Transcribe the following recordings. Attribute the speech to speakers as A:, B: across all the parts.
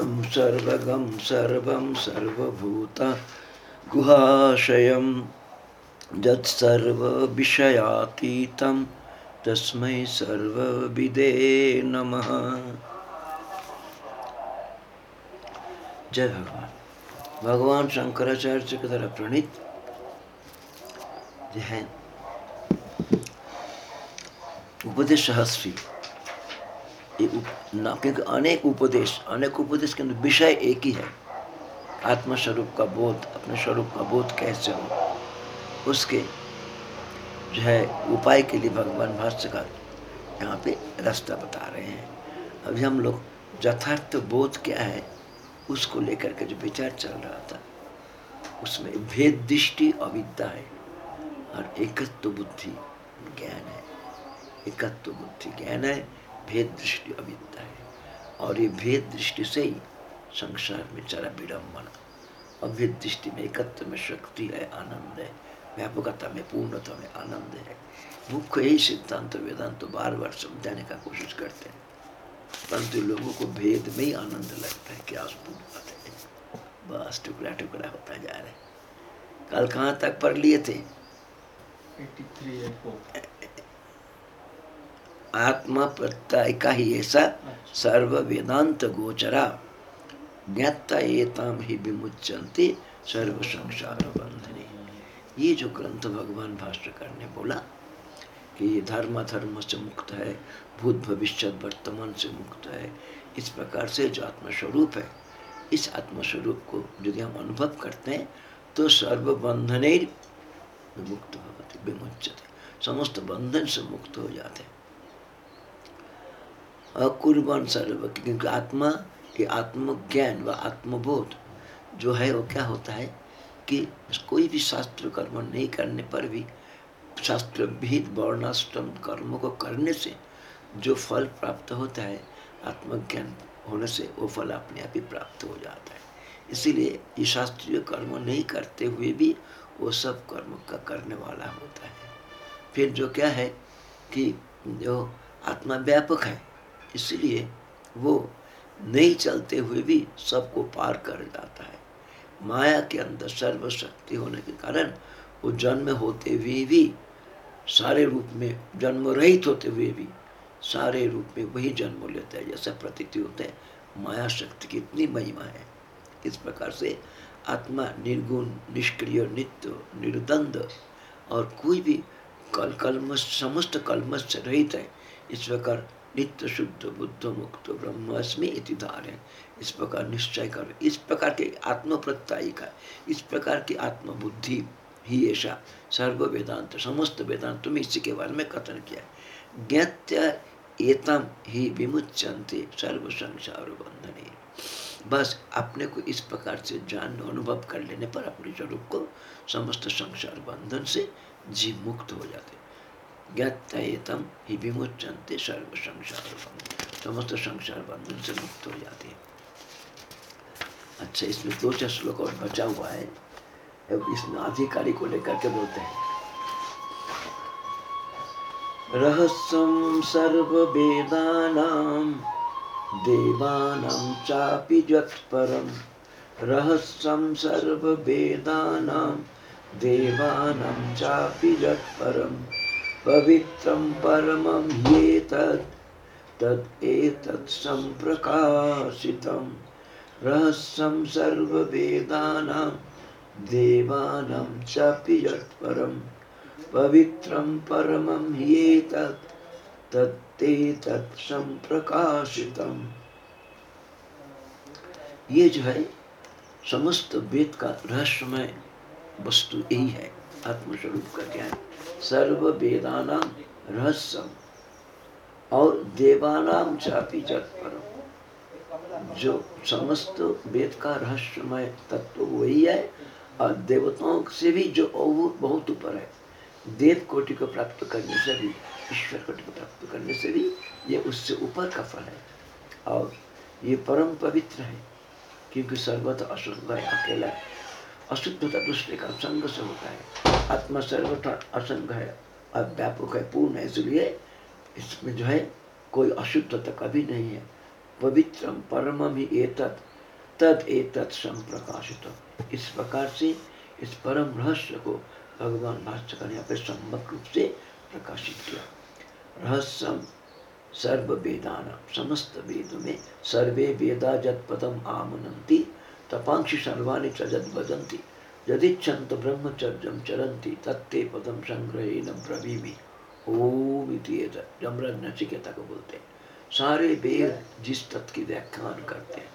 A: सर्वगं सर्वं सर्वभूत गुहाशयं यत्सर्वविषयातीतं तस्मै सर्वविदे नमः। जय भगवान। भगवान शंकराचार्य के द्वारा प्रणीत उपदेश सहस्री क्योंकि अनेक उपदेश अनेक उपदेश के अंदर विषय एक ही है। आत्मस्वरूप का बोध, अपने स्वरूप का बोध कैसे हो? उसके जो है उपाय के लिए भगवान भाष्यकार यहाँ पे रास्ता बता रहे हैं। अभी हम लोग यथार्थ बोध क्या है, उसको लेकर के जो विचार चल रहा था, उसमें भेद दृष्टि अविद्या है और एकत्व बुद्धि ज्ञान है। एकत्व बुद्धि ज्ञान है भेद दृष्टि अविद्या है। और ये भेद दृष्टि से ही संसार में चरा विडम्बना अभेद दृष्टि में एकत्व में शक्ति है आनंद है। व्यापकता में पूर्णता में आनंद है। मुख्य यही सिद्धांत वेदांत तो बार बार समझाने का कोशिश करते हैं। परंतु लोगों को भेद में ही आनंद लगता है क्या अद्भुत बात है। बस टुकड़ा टुकड़ा होता जा रहा है। कल कहाँ तक पढ़ लिए थे? आत्मा प्रत्यय का ही ऐसा सर्व वेदांत गोचरा ज्ञाता एताम ही विमुचंते सर्व संसार बंधने ये जो ग्रंथ भगवान भाष्यकर ने बोला कि ये धर्म धर्म से मुक्त है, भूत भविष्य वर्तमान से मुक्त है, इस प्रकार से जो आत्मस्वरूप है, इस आत्मस्वरूप को यदि हम अनुभव करते हैं तो सर्व बंधने विमुक्त विमुचते समस्त बंधन से मुक्त हो जाते हैं। अकुर्बन सर्व, क्योंकि आत्मा के आत्मज्ञान व आत्मबोध जो है, वो क्या होता है कि कोई भी शास्त्र कर्म नहीं करने पर भी शास्त्र विहित वर्णाश्रम कर्म को करने से जो फल प्राप्त होता है, आत्मज्ञान होने से वो फल अपने आप ही प्राप्त हो जाता है। इसीलिए ये शास्त्रीय कर्म नहीं करते हुए भी वो सब कर्म का करने वाला होता है। फिर जो क्या है कि जो आत्मा व्यापक है इसलिए वो नहीं चलते हुए भी सबको पार कर जाता है। माया के अंदर सर्वशक्ति होने के कारण वो जन्म होते हुए भी, सारे रूप में जन्म रहित होते हुए भी, सारे रूप में वही जन्म लेता है, जैसा प्रतीति होता है। माया शक्ति की इतनी महिमा है। इस प्रकार से आत्मा निर्गुण, निष्क्रिय, नित्य, निर्दंड और कोई भी कल कलमश समस्त कलमश रहित है। इस प्रकार नित्य शुद्ध, बुद्ध मुक्त, ब्रह्मास्मि इति धारे इस प्रकार निश्चय कर। इस प्रकार के आत्म प्रत्यायी का इस प्रकार की आत्मबुद्धि ही ऐसा सर्व वेदांत, समस्त वेदांत में इसी के बारे में कथन किया। ज्ञात्य एतम ही विमुचंते सर्व संसार बंधने। बस अपने को इस प्रकार से जान, अनुभव कर लेने पर अपने स्वरूप को समस्त संसार बंधन से जीव मुक्त हो जाते। ज्ञातम ही विमुचनते सर्व संसार समस्त संसार बंधन से मुक्त हो जाते हैं अच्छा इसमें दो चार श्लोक और बचा हुआ है अब इसमें अधिकारी को लेकर के बोलते हैं रहस्यम सर्व वेदानाम देवानां चापि जत्परम रहस्यम सर्व वेदानां देवानां चापि जत्परम पवित्रं परमं ह्येतत् तत् एतत् सम्प्रकाशितं रहस्यं सर्ववेदानां, देवानां चापि यत्परं। पवित्रं परमं ये जो है, समस्त वेद का रहस्यमय वस्तु यही है, आत्मस्वरूप का ज्ञान। सर्व वेदानाम रहस्यम और देवानाम चापी जत परम जो समस्त वेद का रहस्यमय तत्व वही है, और देवताओं से भी जो बहुत ऊपर है। देव कोटि को प्राप्त करने से भी, ईश्वर कोटि को प्राप्त करने से भी ये उससे ऊपर का फल है। और ये परम पवित्र है, क्योंकि सर्वत असुर है, अकेला है। अशुद्धता दूसरे का संग से होता है। आत्मा सर्वथा असंग है व्यापक है, पूर्ण है, इसलिए इसमें जो है कोई अशुद्धता कभी नहीं है। पवित्रम परम ही एतत्, तद एक संप्रकाशित। इस प्रकार से इस परम रहस्य को भगवान भाष्यकर ने पे सम्यक रूप से प्रकाशित किया। रहस्यम सर्व वेदान समस्त वेद में सर्वे वेदा जत पदम आमनंती तपांक्षि सर्वाणी चजत बदंती यदिच्छन्त ब्रह्मचर्यम चरंती तत्ते पदम संग्रहे न ब्रवीमी। ओम जमराज नचिकेता को बोलते हैं सारे वेद जिस तत्व की व्याख्यान करते हैं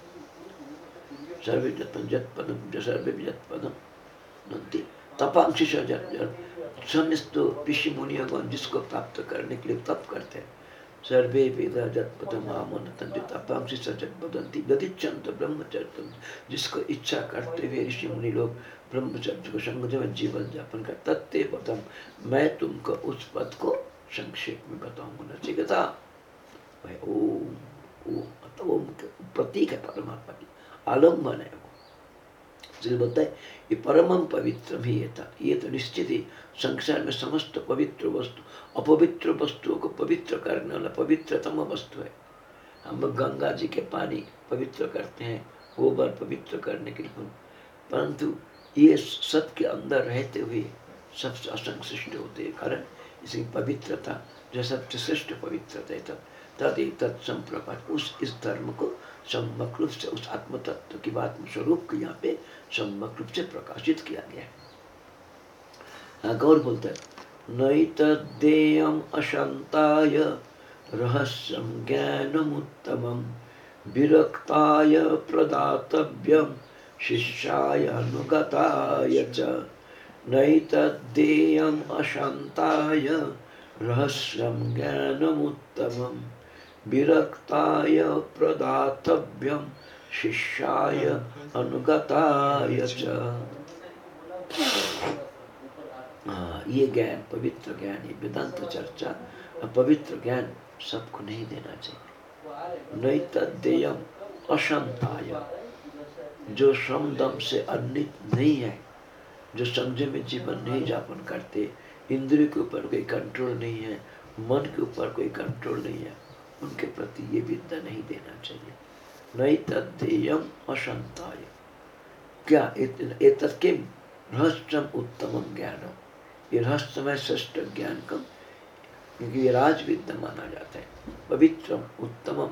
A: सर्वे जत पदम सर्वे जत पदम नंती तपांक्षि समस्त ऋषि मुनियों जिसको प्राप्त करने के लिए तप करते हैं। सर्वे वेद जत्पदमामनतंति सजत बदंती गतिचंत ब्रह्मचर्य। जिसको इच्छा करते हुए ऋषि मुनि लोग ब्रह्मचर्य को संगत जीवन यापन कर, तत्ते पदम मैं तुमको उस पद को संक्षेप में बताऊँगा। नचिकेता ओम ओम मतलब ओम प्रतीक है परमात्मा की। आलंबन है इसलिए बोलता है ये परम पवित्र भी ये था ये तो निश्चित। ही संसार में समस्त पवित्र वस्तु, अपवित्र वस्तुओं को पवित्र करने वाला पवित्रतम वस्तु है। हम गंगा जी के पानी पवित्र करते हैं गोबर पवित्र करने के लिए परंतु ये सब के अंदर रहते हुए सबसे असंश्लिष्ट होते हैं, कारण इसकी पवित्रता, जो सबसे श्रेष्ठ पवित्रता है, तब, तद तत्संप्रकाश उस इस धर्म को सम्यक रूप से, उस आत्म तत्व की बात स्वरूप को यहाँ पे सम्यक रूप से प्रकाशित किया गया है। गौर बोलते हैं? नैतदेयम अशंताय रहस्यम ज्ञानमुत्तमम विरक्ताय प्रदातव्यम, शिष्याय अनुगताय च। नैतदेयम अशंताय रहस्यम ज्ञानमुत्तमम विरक्ताय प्रदातव्यम शिष्याय अनुगताय हाँ ये ज्ञान पवित्र ज्ञान ये वेदांत चर्चा पवित्र ज्ञान सबको नहीं देना चाहिए। नहीं तदेयम अशंताय। जो श्रमदम से अन्वित नहीं है जो समझे में जीवन नहीं जापन करते इंद्रिय के ऊपर कोई कंट्रोल नहीं है मन के ऊपर कोई कंट्रोल नहीं है उनके प्रति ये विद्या नहीं देना चाहिए। नहीं तदेयम अशंताय क्या किम रहस्यम उत्तम ज्ञान? ये रहस्यमय श्रेष्ठ ज्ञान कम क्योंकि ये राज विद्या माना जाता है। पवित्रम उत्तमम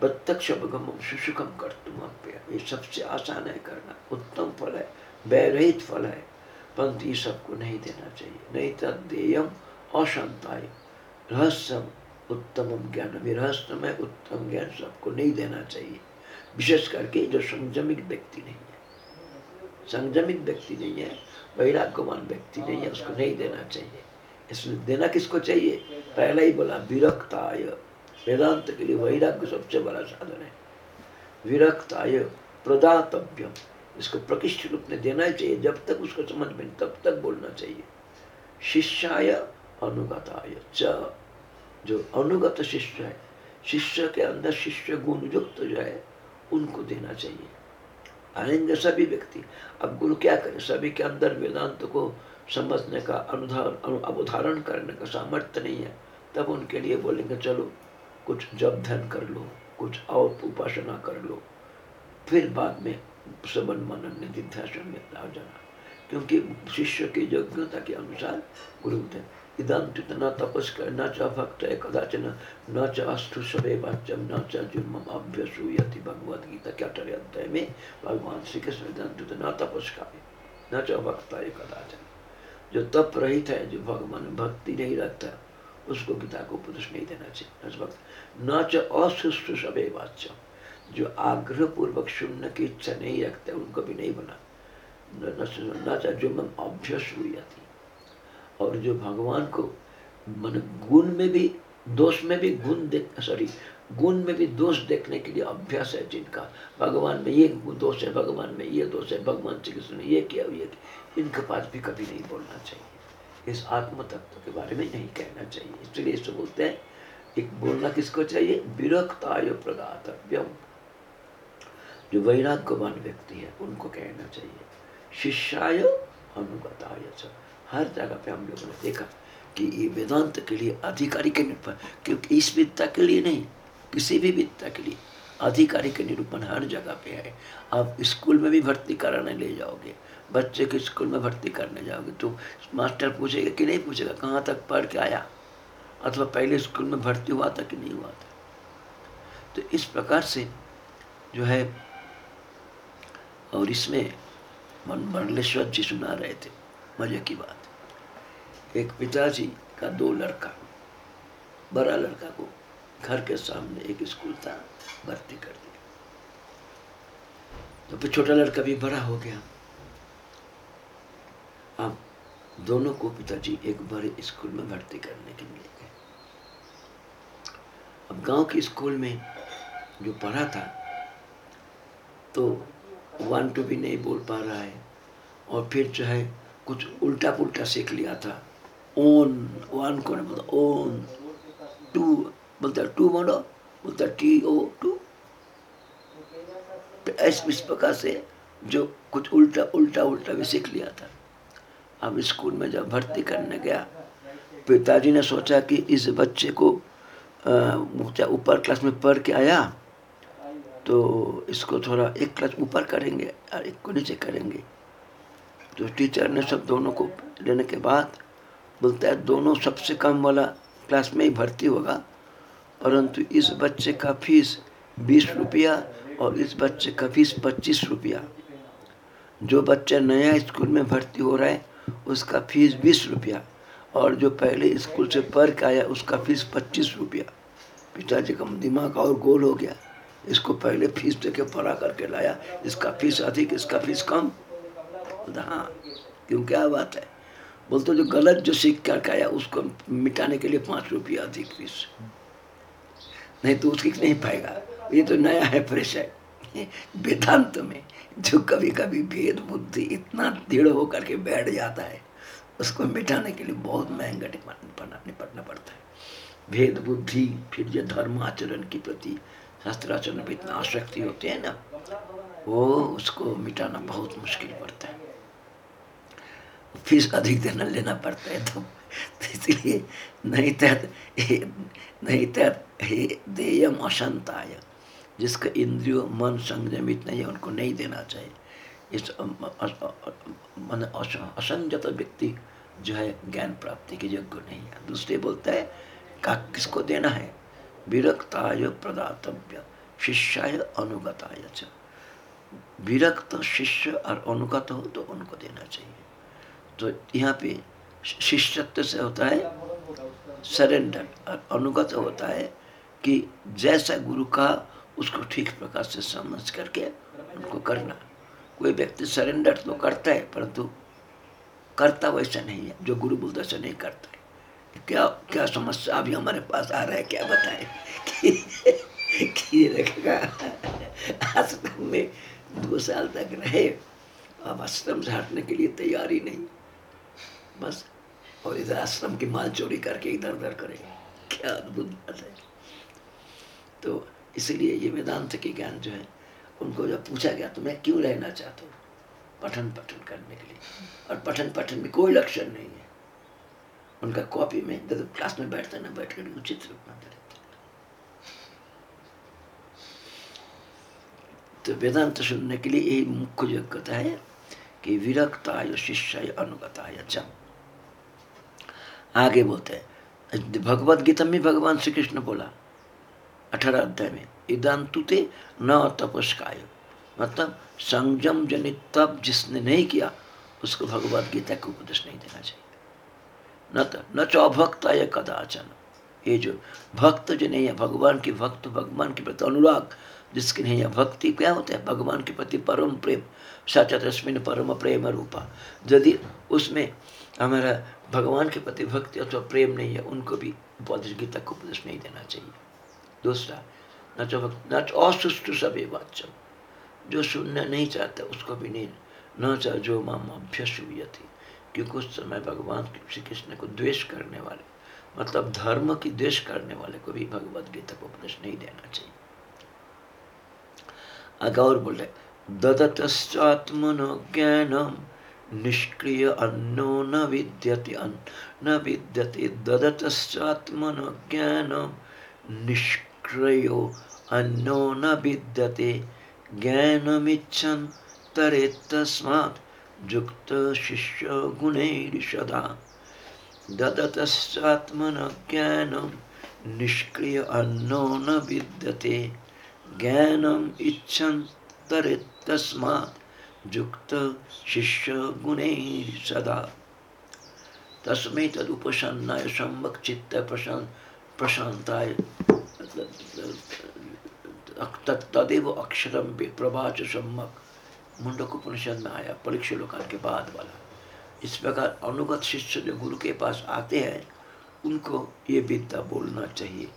A: प्रत्यक्ष अवगम सुसुखम कर तुम ये सबसे आसान है करना। उत्तम फल है वैरहित फल है। परंतु ये सबको नहीं देना चाहिए। नहीं तदेयम अशांताय रहस्यम उत्तम ज्ञान में उत्तम ज्ञान सबको नहीं देना चाहिए। विशेष करके जो संयमिक व्यक्ति नहीं है। संयमित व्यक्ति नहीं है, वैराग्यवान व्यक्ति नहीं है, उसको नहीं देना चाहिए। इसलिए देना किसको चाहिए? पहला ही बोला विरक्त आय वेदांत के लिए वैराग्य सबसे बड़ा साधन है। विरक्त आय प्रदातव्यम। इसको प्रकृष्ट रूप में देना ही चाहिए, जब तक उसको समझ में तब तक बोलना चाहिए। शिष्याय अनुगताय च। जो अनुगत शिष्य है, शिष्य के अंदर शिष्य गुण युक्त जो है, उनको देना चाहिए। आएँगे सभी व्यक्ति। अब गुरु क्या करे? सभी के अंदर वेदांत को समझने का अनुधार अवधारण करने का सामर्थ्य नहीं है। तब उनके लिए बोलेंगे, चलो, कुछ जब धन कर लो, कुछ और उपासना कर लो। फिर बाद में सबन मनन निधिध्यासन में आ जाना। क्योंकि शिष्य की योग्यता के अनुसार गुरुदेव इदंत न तपस्कर न च भक्त कदाचन न च अस्थु सवे वाच्यम न च जुर्म अभ्यसूयति भगवद गीता क्या अठरे अध्याय में भगवान श्री कृष्ण इदंत न तपस्कार न च भक्त कदाचन जो तप रहित है जो भगवान भक्ति नहीं रखता उसको गीता को उपदेश नहीं देना चाहिए भक्त न च असुष्ट सवे वाच्यम जो आग्रह पूर्वक सुनने की इच्छा नहीं रखते उनको भी नहीं बना न च जुर्म अभ्यसूयति और जो भगवान को मन गुण में भी दोष में भी गुण देख सॉरी गुण में भी दोष देखने के लिए अभ्यास है जिनका। भगवान में ये दोष है, भगवान में ये दोष है, भगवान श्री कृष्ण ने ये किया ये किया। इनके पास भी कभी नहीं बोलना चाहिए। इस आत्म तत्व के बारे में नहीं कहना चाहिए। इसलिए इसको बोलते हैं, एक बोलना किसको चाहिए? विरक्त आय प्रदातव्यम। जो वैराग्यवान व्यक्ति है, उनको कहना चाहिए। शिष्याय अनुगताय हर जगह पे हम लोगों ने देखा कि ये वेदांत के लिए, अधिकारी के निरूपण, क्योंकि इस विद्या के लिए नहीं, किसी भी विद्या के लिए, अधिकारी के निरूपण हर जगह पे है। आप स्कूल में भी भर्ती कराने ले जाओगे, बच्चे के स्कूल में भर्ती करने जाओगे तो मास्टर पूछेगा कि नहीं पूछेगा, कहाँ तक पढ़ के आया? अथवा पहले स्कूल में भर्ती हुआ था कि नहीं हुआ था? तो इस प्रकार से जो है, और इसमें मन मंडलेश्वर जी सुना रहे थे, मज़े की बात। एक पिताजी का दो लड़का, बड़ा लड़का को घर के सामने एक स्कूल था, भर्ती कर दिया। तो फिर छोटा लड़का भी बड़ा हो गया। अब दोनों को पिताजी एक बड़े स्कूल में भर्ती करने के लिए गए। अब गाँव के स्कूल में जो पढ़ा था तो वन टू भी नहीं बोल पा रहा है, और फिर जो है कुछ उल्टा पुल्टा सीख लिया था। ओन वन को बोलता ओन टू बोलता टू बोलो बोलता टी ओ टू तो ऐसे इस प्रकार से जो कुछ उल्टा उल्टा उल्टा भी सीख लिया था। अब स्कूल में जब भर्ती करने गया, पिताजी ने सोचा कि इस बच्चे को ऊपर क्लास में पढ़ के आया तो इसको थोड़ा एक क्लास ऊपर करेंगे और एक को नीचे करेंगे। तो टीचर ने सब दोनों को लेने के बाद बोलता है, दोनों सबसे कम वाला क्लास में ही भर्ती होगा। परंतु इस बच्चे का फ़ीस बीस रुपया और इस बच्चे का फ़ीस पच्चीस रुपया। जो बच्चा नया स्कूल में भर्ती हो रहा है, उसका फ़ीस बीस रुपया और जो पहले स्कूल से पढ़ के आया, उसका फ़ीस पच्चीस रुपया। पिताजी का दिमाग और गोल हो गया। इसको पहले फ़ीस दे के पढ़ा करके लाया। इसका फ़ीस अधिक, इसका फ़ीस कम। हाँ क्यों, क्या बात है? बोलते जो गलत जो सीख कर आया उसको मिटाने के लिए पाँच रुपया अधिक फ़ीस। नहीं तो उसकी नहीं पाएगा। ये तो नया है, फ्रेश है। वेदांत में जो कभी कभी भेद बुद्धि इतना दृढ़ होकर के बैठ जाता है, उसको मिटाने के लिए बहुत महँगा निपटना पड़ता है। भेद बुद्धि, फिर जो धर्म आचरण के प्रति, शास्त्राचरण में इतना आसक्ति होती है ना, वो उसको मिटाना बहुत मुश्किल पड़ता है। फ़ीस अधिक देना लेना पड़ता है तो, तो इसलिए नहीं तहत नहीं तहत देयम अशंताय जिसका इंद्रियो मन संयमित नहीं है उनको नहीं देना चाहिए। इस मन असंजत व्यक्ति जो है ज्ञान प्राप्ति के योग्य नहीं है। दूसरे बोलता है का किसको देना है? विरक्ताय प्रदातव्य शिष्याय अनुगताय विरक्त शिष्य और अनुगत हो तो उनको देना चाहिए। तो यहाँ पे शिष्यत्व से होता है सरेंडर और अनुगत होता है कि जैसा गुरु का उसको ठीक प्रकार से समझ करके उनको करना। कोई व्यक्ति सरेंडर तो करता है, परंतु करता वैसा नहीं है, जो गुरु बोलता से नहीं करता है। क्या क्या समस्या अभी हमारे पास आ रहा है, क्या बताए? आश्रम में दो साल तक रहे, अब आश्रम से हटने के लिए तैयारी नहीं। बस। और इधर आश्रम की माल चोरी करके इधर उधर करे। क्या अद्भुत बात है। तो इसलिए ये वेदांत के ज्ञान जो है, उनको जब पूछा गया तो मैं क्यों रहना चाहता हूँ? पठन पठन करने के लिए। और पठन पठन में कोई लक्षण नहीं है। उनका कॉपी में जब क्लास में बैठते ना बैठ कर उचित रूप में रहते तो वेदांत सुनने के लिए यही मुख्य योग्यता है कि विरक्ताय शिष्य अनुगताय अच्छा आगे बोलते हैं। भगवत गीता में भगवान श्री कृष्ण बोला, अठारह अध्याय में इदांतुते न तपस्काय। मतलब संयम जनित तप जिसने नहीं किया, उसको भगवत गीता को उपदेश नहीं देना चाहिए। न तो न चो अभक्त है कदाचन। ये जो भक्त जो नहीं है भगवान की भक्त, भगवान के प्रति अनुराग, जिसकी नहीं है भक्ति क्या होता है? भगवान के प्रति परम प्रेम, सचतस्मिन परम प्रेम रूपा। यदि उसमें हमारा भगवान के प्रति भक्ति अथवा प्रेम नहीं है, उनको भी उपदेश गीता को उपदेश नहीं देना चाहिए। दूसरा, न चो भक्त, न असुष्टु सभी वाच्य जो सुनना नहीं चाहता, उसको भी नहीं। न चाह जो माम अभ्यसु थी, क्योंकि उस समय भगवान श्री कृष्ण को द्वेष करने वाले मतलब धर्म की द्वेष करने वाले को भी भगवत गीता को उपदेश नहीं देना चाहिए। आगे और बोले ददतश्चात्मनो ज्ञानम निष्क्रिय अन्नो न विद्यते न विद्यते ददतश्चात्मनो ज्ञानम निष्क्रियो अन्नो न विद्यते ज्ञानमिच्छन् तरेत्तस्मात् युक्त शिष्य गुणैर्षदा ददतश्चात्मन ज्ञानं निष्क्रिय अन्नो न विद्यते ज्ञानम इच्छन तरे युक्त शिष्य गुणे सदा। तस्मै तदुपसन्नाय सम्यक चित्त प्रशांत प्रशांताय तदेव अक्षरम प्रभाच सम्यक। मुंडक उपनिषद में आया परीक्षा लोकाल के बाद वाला इस प्रकार अनुगत शिष्य जो गुरु के पास आते हैं, उनको ये विद्या बोलना चाहिए।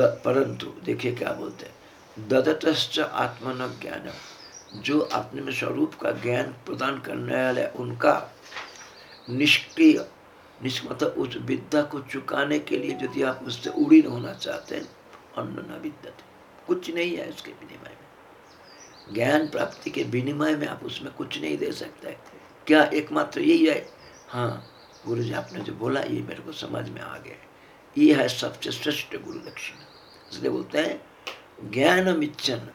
A: परंतु देखिए क्या बोलते हैं। ददतश्च आत्मन ज्ञान जो अपने स्वरूप का ज्ञान प्रदान करने वाले उनका निष्क्रिय मतलब उस विद्या को चुकाने के लिए यदि आप उससे उड़ीन होना चाहते हैं अन्न न विद्या कुछ नहीं है उसके विनिमय में। ज्ञान प्राप्ति के विनिमय में आप उसमें कुछ नहीं दे सकते। क्या एकमात्र यही है? हाँ गुरु जी आपने जो बोला, ये मेरे को समझ में आ गया। ये है सबसे श्रेष्ठ गुरु दक्षिणा। इसलिए बोलते हैं ज्ञान इच्छन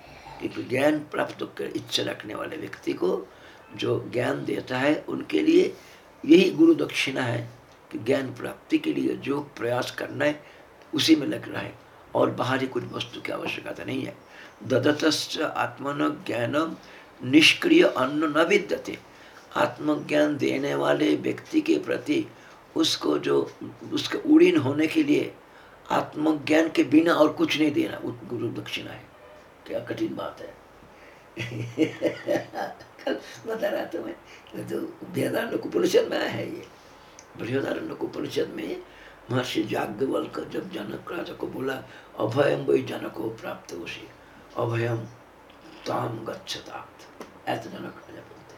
A: क्योंकि ज्ञान प्राप्त कर इच्छा रखने वाले व्यक्ति को जो ज्ञान देता है, उनके लिए यही गुरु दक्षिणा है कि ज्ञान प्राप्ति के लिए जो प्रयास करना है, उसी में लग रहा है। और बाहरी कुछ वस्तु की आवश्यकता नहीं है। ददतश्च आत्मन ज्ञानम निष्क्रिय अन्न न विद्यते। आत्मज्ञान देने वाले व्यक्ति के प्रति उसको जो, उसके उड़ीन होने के लिए आत्मज्ञान के बिना और कुछ नहीं देना गुरु दक्षिणा है। क्या कठिन बात है। कल बता रहा था मैं तो बृहदारण्य उपनिषद में आया है ये। बृहदारण्य उपनिषद में महर्षि जाग्ञवल्क जब जनक राजा को बोला अभयम वही जनक हो प्राप्त उसी अभयम ताम गच्छतात। ऐसा जनक राजा बोलते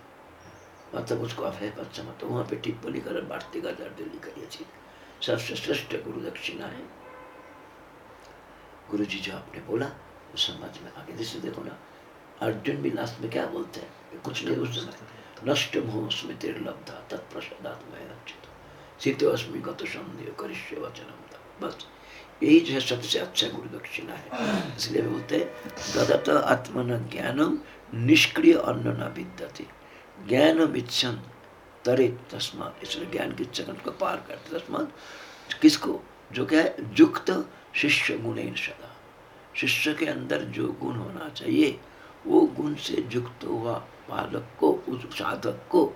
A: मतलब उसको अभय पच्चम तो वहाँ पे टिप्पणी कर भारती का दर्द लिखा चीज़। सबसे श्रेष्ठ गुरु दक्षिणा है। गुरु जी जो आपने बोला समझ में आगे। जैसे देखो ना, अर्जुन भी लास्ट में क्या बोलते हैं? कुछ नहीं, उस नष्ट मोह स्मृति लब्धा तत्प्रसादात्मय रक्षित संदेह करिष्य वचनम बस, यही जो है सबसे अच्छा गुरु दक्षिणा है। इसलिए बोलते ददत आत्मन ज्ञानम निष्क्रिय अन्न न विद्यते ज्ञान इच्छन तरे इसलिए ज्ञान की को पार करते किसको? जो क्या है? युक्त शिष्य गुण सदा। शिष्य के अंदर जो गुण होना चाहिए, वो गुण से युक्त हुआ बालक को, उस साधक को,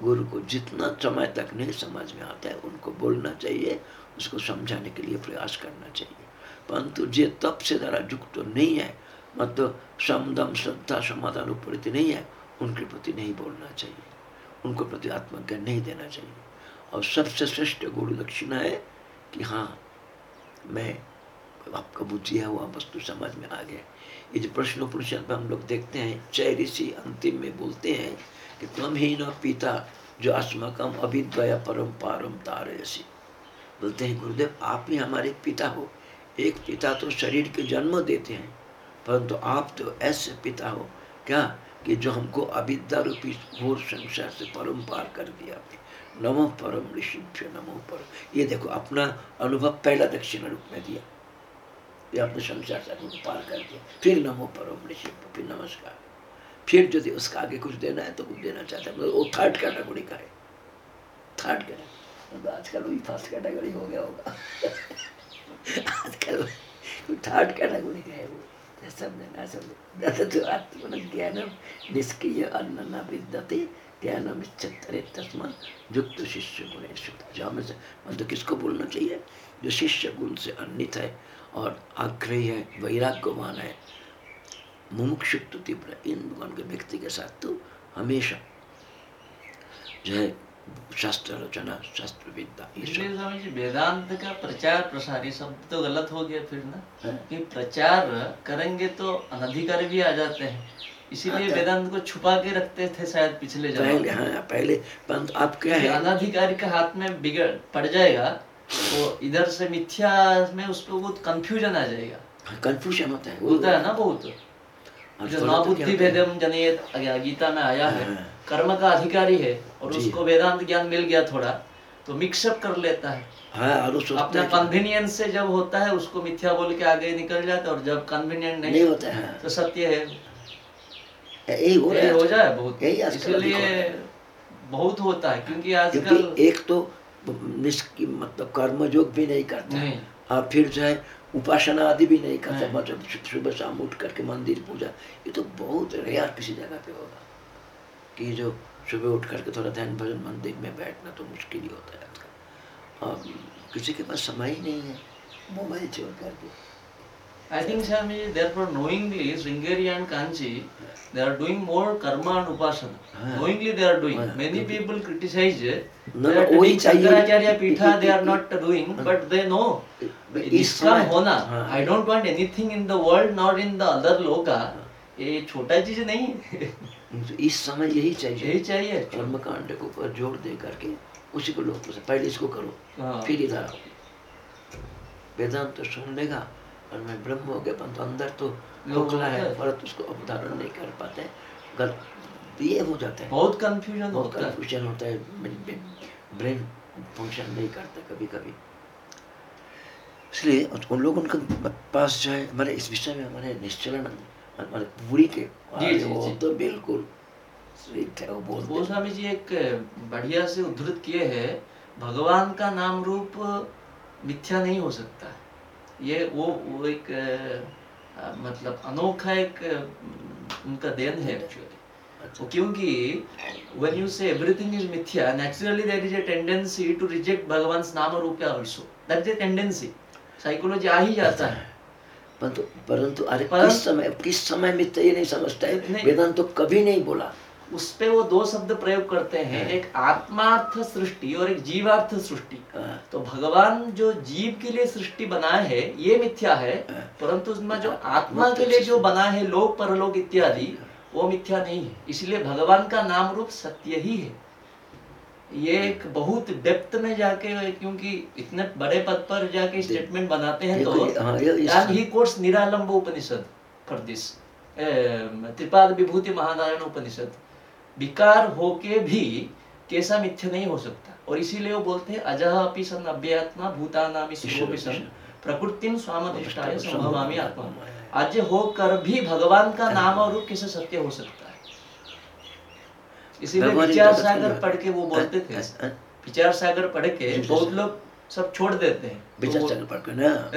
A: गुरु को जितना समय तक नहीं समझ में आता है, उनको बोलना चाहिए, उसको समझाने के लिए प्रयास करना चाहिए। परंतु जे तप से ज़रा युक्त नहीं है मतलब समदम श्रद्धा समाधान उपरित नहीं है, उनके प्रति नहीं बोलना चाहिए। उनको प्रति आत्मज्ञान नहीं देना चाहिए। और सबसे श्रेष्ठ गुरु दक्षिणा है कि हाँ मैं आपका बुद्धि है, वो वस्तु समझ में आ गया ये जो प्रश्न उपनिषद में हम लोग देखते हैं चय ऋषि अंतिम में बोलते हैं कि तुम ही न पिता, जो अस्मकम अभिद्वया परम पारम तारयसी। बोलते हैं, गुरुदेव, आप ही हमारे पिता हो। एक पिता तो शरीर के जन्म देते हैं, परंतु तो आप तो ऐसे पिता हो, क्या? कि जो हमको अविद्या रूपी घोर संसार से परम पार कर दिया नमो परम ऋषिभ्य, नमो परम। ये देखो, अपना अनुभव पहला दक्षिण रूप में दिया। ये अपने संसार से को पार कर दिया। फिर नमो परम ऋषि फिर नमस्कार। फिर यदि उसका आगे कुछ देना है तो कुछ देना चाहता है वो थर्ड कैटेगरी का है। थर्ड कैटेगरी आजकल वही फ़र्स्ट कैटेगरी हो गया होगा। आजकल थर्ड कैटेगरी का है वो। समझना समझ आत्मन ज्ञानम निष्क्रिय अन्न न विद्यते, ज्ञानम इच्छतरे तस्मा युक्त शिष्य गुण जो हमें से मतलब किसको बोलना चाहिए? जो शिष्य गुण से अन्वित है और आग्रही है वैराग्यवान है। मुमुक्षुत्व तीव्र इन भगवान के व्यक्ति के साथ तो हमेशा जो है शास्त्र रचना शास्त्र विद्या
B: वेदांत का प्रचार प्रसार ये सब तो गलत हो गया फिर ना? हाँ। कि प्रचार करेंगे तो अनधिकारी भी आ जाते हैं। इसीलिए वेदांत को छुपा के रखते थे शायद पिछले जमाने।
A: पहले हाँ पहले पंत आप क्या है?
B: अनाधिकारी के हाथ में बिगड़ पड़ जाएगा तो इधर से मिथ्या में उस पर बहुत कंफ्यूजन आ जाएगा।
A: कंफ्यूजन होता है
B: होता है ना बहुत। जो नाबुद्धि भेदम जनियत गीता में आया है हाँ। कर्म का अधिकारी है और उसको वेदांत ज्ञान मिल गया थोड़ा तो मिक्सअप कर लेता है।
A: हाँ वो
B: अपना कन्वीनियंस से जब होता है उसको मिथ्या बोल के आगे निकल जाता है और जब कन्वीनियंट
A: नहीं
B: नहीं
A: होता है। हाँ।
B: तो सत्य है।
A: यही हो है
B: हो जाए बहुत।
A: हो
B: इसलिए बहुत होता है क्योंकि आजकल
A: एक तो निष्की कर्म योग भी नहीं करते।
B: नहीं।
A: और फिर जो है उपासना आदि भी नहीं करते।
B: नहीं।
A: मतलब सुबह शाम उठ करके मंदिर पूजा ये तो बहुत रेयर किसी जगह पे होगा। कि जो सुबह उठ करके थोड़ा ध्यान भजन मंदिर में बैठना तो मुश्किल ही होता है आजकल। और किसी के पास समय ही नहीं है। मोबाइल छोड़ करके
B: I think Swami, therefore knowingly Sringeri and Kanchi, they are doing more karma and upasana.
A: हाँ।
B: Knowingly they are doing.
A: हाँ,
B: Many people criticize
A: ना,
B: that
A: वही
B: Shankaracharya Pitha
A: इ-
B: they are not doing, but they know
A: इस
B: इसका होना.
A: हाँ।
B: I don't want anything in the world nor in the other loka. ये छोटा चीज़ नहीं है।
A: तो इस समय यही चाहिए
B: यही चाहिए
A: कर्म कांड के ऊपर ज़ोर दे करके उसी को लोग पहले इसको करो
B: हाँ।
A: फिर इधर आओ वेदांत तो सुन लेगा और मैं ब्रह्म हो गया परंतु अंदर तो खोखला है
B: है।
A: उसको अवधारण नहीं कर पाते गलत ये हो जाता है
B: बहुत कंफ्यूजन
A: बहुत
B: होता है
A: कंफ्यूजन होता है ब्रेन फ़ंक्शन नहीं करता कभी कभी इसलिए उन लोगों के पास जो है हमारे इस विषय में हमारे निश्चलन हमारे पूरी के
B: जी, जी,
A: वो। तो बिल्कुल।
B: गोस्वामी जी एक बढ़िया से उद्धृत किए हैं भगवान का नाम रूप मिथ्या नहीं हो सकता है ये वो वो एक अ, मतलब अनोखा एक उनका देन है एक्चुअली
A: अच्छा।
B: क्योंकि when you say everything is mithya naturally there is a tendency to reject भगवान नाम रूप also that is a tendency psychology आ ही जाता है।
A: परंतु परंतु अरे किस समय किस समय मिथ्या ये नहीं समझता है? वेदांत तो कभी नहीं बोला।
B: उस पे वो दो शब्द प्रयोग करते हैं एक आत्मार्थ सृष्टि और एक जीवार्थ सृष्टि।
A: हाँ,
B: तो भगवान जो जीव के लिए सृष्टि बनाए है ये मिथ्या है परंतु उसमें जो आत्मा के लिए जो बना है लोक परलोक इत्यादि वो मिथ्या नहीं है। इसलिए भगवान का नाम रूप सत्य ही है। ये एक बहुत डेप्थ में जाके क्योंकि इतने बड़े पद पर जाके स्टेटमेंट बनाते हैं तो
A: ये- हाँ,
B: quotes Niralamba Upanishad for this Tripad Vibhuti Mahanarayana Upanishad. विकार होके भी कैसा मिथ्य नहीं हो सकता। और इसीलिए वो बोलते हैं अजह अपि सन अव्ययात्मा भूतानामि शिवोपि सन प्रकृतिम स्वामधिष्ठाय संभवामि आत्मा। आज होकर भी भगवान का नाम और रूप कैसे सत्य हो सकता है। इसीलिए विचार सागर पढ़ के वो बोलते थे। विचार सागर पढ़ के बहुत लोग सब छोड़ देते हैं। तो
A: विचार
B: वो-
A: चक्र पढ़ के ना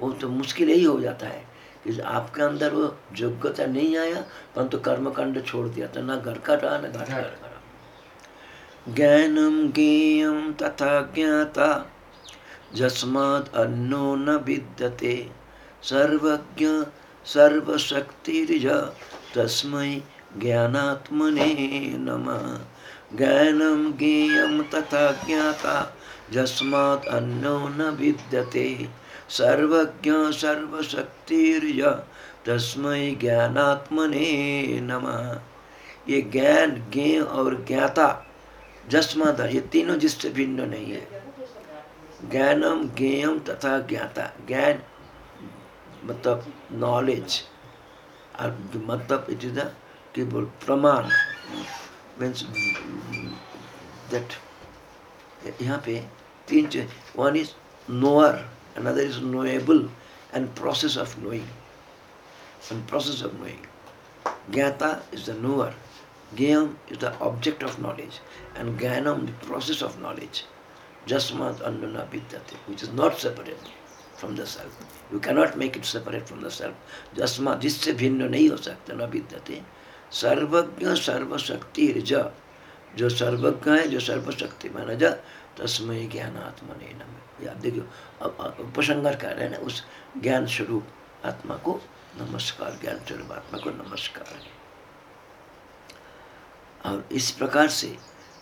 A: वो तो मुश्किल ही हो जाता है। कि आपके अंदर वो योग्यता नहीं आया परंतु कर्मकांड छोड़ दिया तो ना घर का रहा ना घाट का रहा। ज्ञानम ज्ञेयम तथा ज्ञाता जस्माद अन्नो न विद्यते सर्वज्ञ सर्वशक्तिर्ज तस्मै ज्ञानात्मने नमः। ज्ञानम ज्ञेयम तथा ज्ञाता जस्मात् अन्नो न विद्यते सर्वज्ञ सर्वशक्तिर्य, तस्मै ज्ञानात्मने नमः। ये ज्ञान, ज्ञेय और ज्ञाता जस्माद ये तीनों जिससे भिन्न नहीं है। ज्ञानम, ज्ञेयम तथा ज्ञाता। ज्ञान मतलब नॉलेज और मतलब इट इज़ केवल प्रमाण। मीन्स दैट यहाँ पे तीन one is knower another is knowable and process of knowing and process of knowing Gyata is the knower. Gyam is the object of knowledge. And Gyanam the process of knowledge. Jasmat Andana Vidyate, which is not separate from the self. You cannot make it separate from the self. Jasmat, जिससे भिन्न नहीं हो सकता न विद्यते सर्वज्ञ सर्वशक्ति ज जो सर्वज्ञ है जो सर्वशक्तिमान है ज तस्मय ज्ञानात्मने नम या देखियो अब अब उपसंगार हैं ना उस ज्ञान स्वरूप आत्मा को नमस्कार ज्ञान स्वरूप आत्मा को नमस्कार। और इस प्रकार से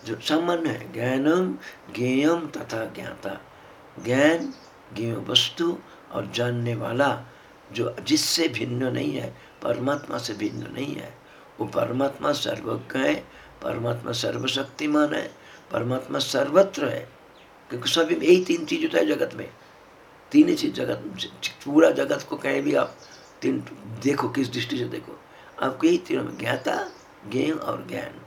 A: जो सामान्य है, ज्ञानम, ज्ञेयम तथा ज्ञाता। ज्ञान, ज्ञेय वस्तु और जानने वाला जो जिससे भिन्न नहीं है, परमात्मा से भिन्न नहीं है, वो परमात्मा सर्वज्ञ है, परमात्मा सर्वशक्तिमान है, परमात्मा सर्वत्र है, क्योंकि सभी यही तीन चीज़ होता है जगत में। तीन ही चीज़ जगत, पूरा जगत को कहीं भी आप तीन, देखो, किस दृष्टि से देखो। आपको यही तीनों में ज्ञाता, ज्ञेय और ज्ञान।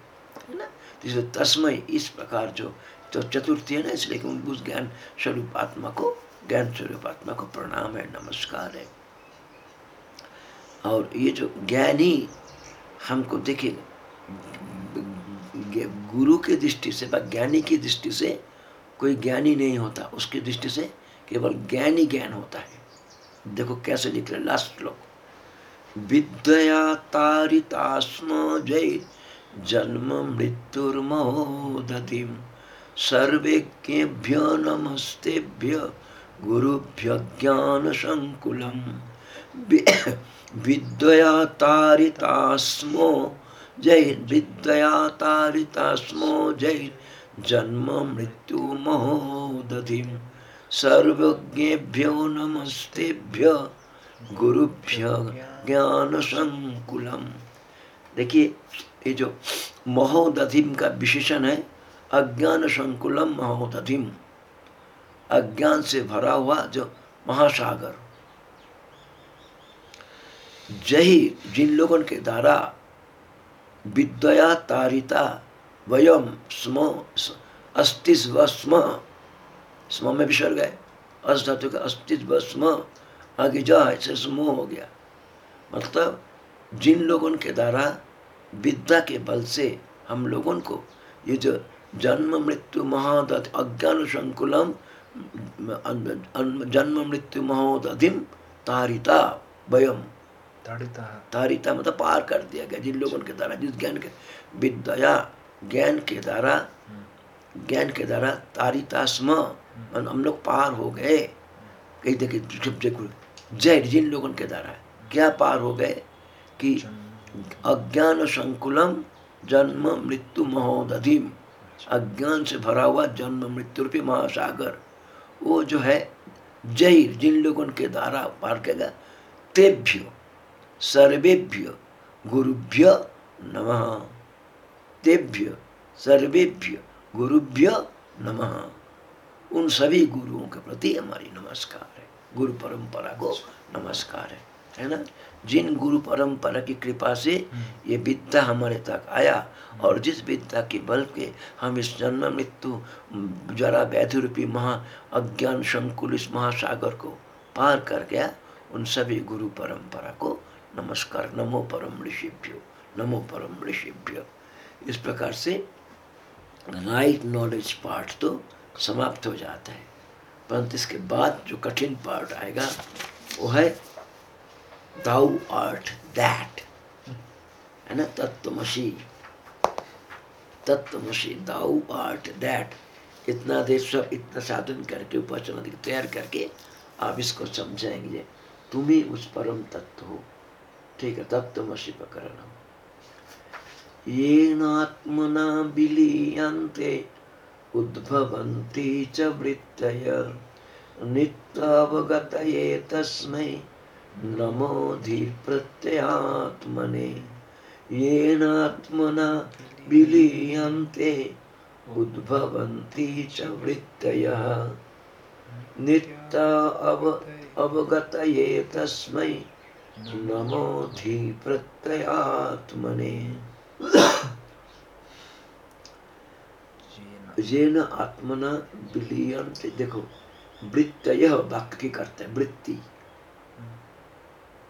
A: है ना? तो तस्मय, इस प्रकार जो तो चतुर्थी है ना, इसलिए कि उस ज्ञान स्वरूप आत्मा को, ज्ञान स्वरूप आत्मा को प्रणाम है, नमस्कार है। और ये जो ज्ञानी, हमको देखे गुरु की दृष्टि से व ज्ञानी की दृष्टि से कोई ज्ञानी नहीं होता। उसकी दृष्टि से केवल ज्ञानी ज्ञान होता है। देखो कैसे लिख रहे लास्ट श्लोक। विद्या तारितास्म जय, जन्म मृत्युर्महोदधिम सर्वेज्ञेभ्य नमस्तेभ्य, गुरुभ्य ज्ञान संकुलम विद्या तारितास्मो जय, विद्या तारितास्मो जय, जन्म मृत्यु महोदधि सर्वज्ञेभ्यो नमस्तेभ्य गुरुभ्य ज्ञान संकुलम देखिए, ये जो महोदधिम का विशेषण है अज्ञान संकुलम महोदधिम। अज्ञान से भरा हुआ जो महासागर। जही जिन लोगों के द्वारा विद्या तारिता वयम स्म अस्तित्व स्म स्म में विसर्ग है अस धातु का अस्तित्व स्म आगे जा ऐसे स्मो हो गया। मतलब जिन लोगों के द्वारा विद्या के बल से हम लोगों को ये जो जन्म मृत्यु महादत अज्ञान संकुलम जन्म मृत्यु महोदधिम तारिता वयम। तारिता। तारिता मतलब पार कर दिया गया। जिन लोगों के द्वारा जिस ज्ञान के विद्या ज्ञान के द्वारा ज्ञान के द्वारा तारिता स्म हम लोग पार हो गए। कहीं देखिए जय जिन लोगों के द्वारा क्या पार हो गए? कि अज्ञान संकुलम जन्म मृत्यु महोदधिम। अज्ञान से भरा हुआ जन्म मृत्यु रूपी महासागर। वो जो है, जय जिन लोगों के द्वारा पार करेगा तेभ्यो, सर्वेभ्य, गुरुभ्य नमः। तेभ्य, सर्वेभ्य, गुरुभ्य नमः। उन सभी गुरुओं के प्रति हमारी नमस्कार है। गुरु परंपरा को नमस्कार है। है ना? जिन गुरु परंपरा की कृपा से ये विद्या हमारे तक आया और जिस विद्या के बल के हम इस जन्म मृत्यु जरा व्याधि रूपी महा अज्ञान संकुल इस महासागर को पार कर गया उन सभी गुरु परंपरा को नमस्कार। नमो परम ऋषिभ्यो नमो परम ऋषिभ्यो। इस प्रकार से राइट नॉलेज पार्ट तो समाप्त हो जाता है। परंतु इसके बाद जो कठिन पार्ट आएगा, वो है दाउ आर्ट दैट है ना? तत्वमसी। तत्वमसी दाउ आर्ट दैट इतना देर सब, इतना साधन करके, उपासना तैयार करके आप इसको समझाएँगे। तुम ही उस परम तत्व हो। ठीक है, तत्वमसी प्रकरणम। येनात्मना विलीयन्ते उद्भवन्ति च वृत्तय। नित्यावगतये तस्मै नमोधि प्रत्ययात्मने येनात्मना विलीयन्ते उद्भवन्ति च वृत्तयः। नित्य अव अवगतये तस्मै नमोधि येन आत्मना विलियन देखो, वृत्त यह वाक्य की करते हैं, वृत्ति।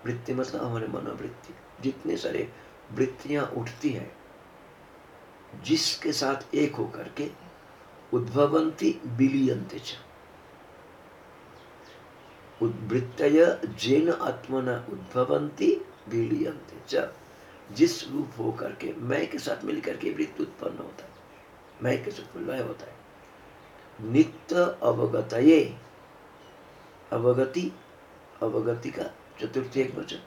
A: वृत्ति मतलब हमारे मनोवृत्ति। जितने सारे वृत्तियाँ उठती है, जिसके साथ एक होकर के उद्भवंती विलियंते च। उद्वृत्तय जेन आत्मना उद्भवंती विलियंते च। जिस रूप हो करके मैं के साथ मिलकर के वृत्ति उत्पन्न होता है। मैं के साथ लय होता है। नित्य अवगत अवगति अवगति का चतुर्थी एक वचन।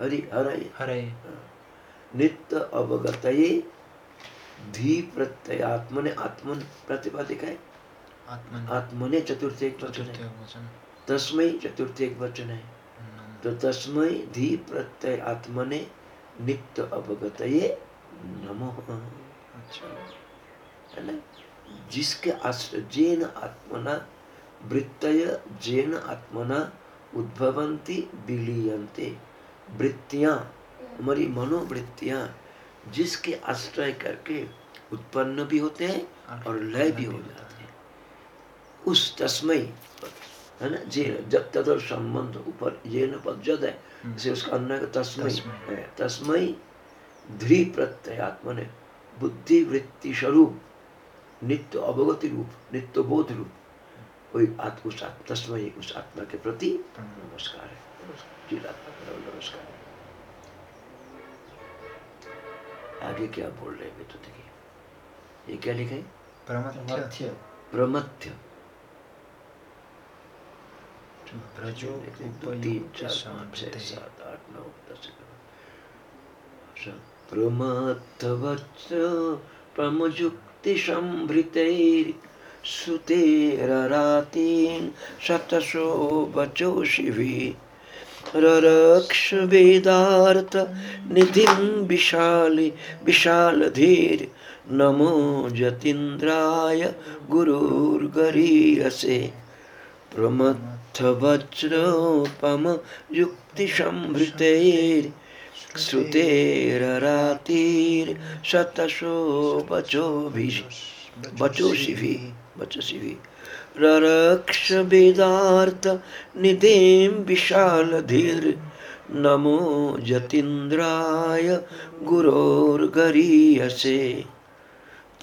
A: हरि हरय। हरय। हाँ। नित्य अवगत ये धी प्रत्ययात्मने आत्मन प्रतिपादिक है। आत्मने। चतुर्थी एक वचन तस्मय चतुर्थी एक वचन। है। तो तस्मय धी प्रत्यय आत्मने नित्य अवगत ये नमो। अच्छा। है ना? जिसके आश्रय जैन आत्मना वृत्तय जैन आत्मना उद्भवंती विलीयंते वृत्तियाँ हमारी मनोवृत्तियाँ जिसके आश्रय करके उत्पन्न भी होते हैं और लय भी हो जाते हैं। उस तस्मय है ना? जे जब तदर संबंध ऊपर ये न पद जद है
C: हम्म।
A: इसे उसका अन्य का तस्मय है। तस्मय ध्री प्रत्यय आत्मा ने बुद्धि वृत्ति स्वरूप नित्य अवगति रूप नित्य बोध रूप वही आत्म उस आत्म तस्मय उस आत्मा के प्रति नमस्कार है। नमस्कार जी आत्मा का आगे क्या बोल रहे हैं तो देखिए। ये क्या लिखे
C: प्रमथ्य।
A: प्रमथ्य। तीन चार पाँच छः सात आठ नौ दस प्रमथवच्र प्रमजुक्ति संभृतैर सुतेररातीन् शतशो वचो शिवी ररक्ष वेदार्थ निधिं विशालि विशालधीर नमो जतीन्द्राय गुरुर्गरीयसे प्रमथवज्रोपम युक्तिसंभृतैर् श्रुतेररातिर् शतशो वचोभिः वचोषिभिः वचसिभिः ररक्ष वेदार्थ निधिं विशालधीर् नमो जतीन्द्राय गुरोर्गरीयसे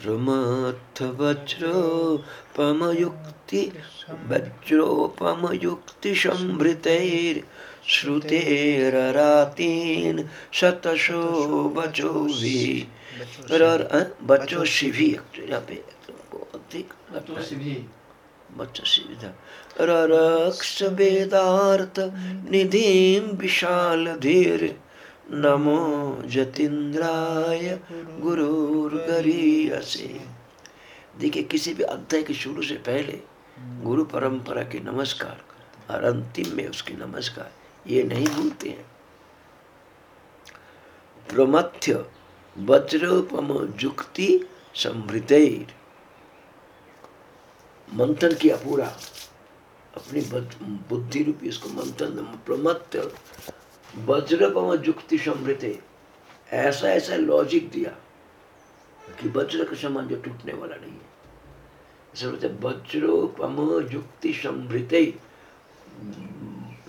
A: प्रमथवज्रोपमयुक्ति वज्रोपमयुक्तिसंभृतैर् श्रुतेररातीन् शतशो वचोभिः रर अ, वचोषिभिः actually यहाँ पे अधिक लगता है।
B: भी
A: वचसिविधा ररक्ष वेदार्थ निधिं विशालधीर् नमो जतीन्द्राय गुरुर्गरीयसे। देखिए किसी भी अध्याय के शुरू से पहले गुरु परंपरा के नमस्कार और अंतिम में उसके नमस्कार। ये नहीं भूलते हैं। प्रमथ्य वज्रोपम जुक्ति समृद्धैर मंथन किया पूरा। अपनी बुद्धि रूपी इसको मंथन प्रमत्त वज्रपम जुक्ति समृत ऐसा ऐसा लॉजिक दिया कि वज्र का समान जो टूटने वाला नहीं है। वज्रोपम युक्ति समृत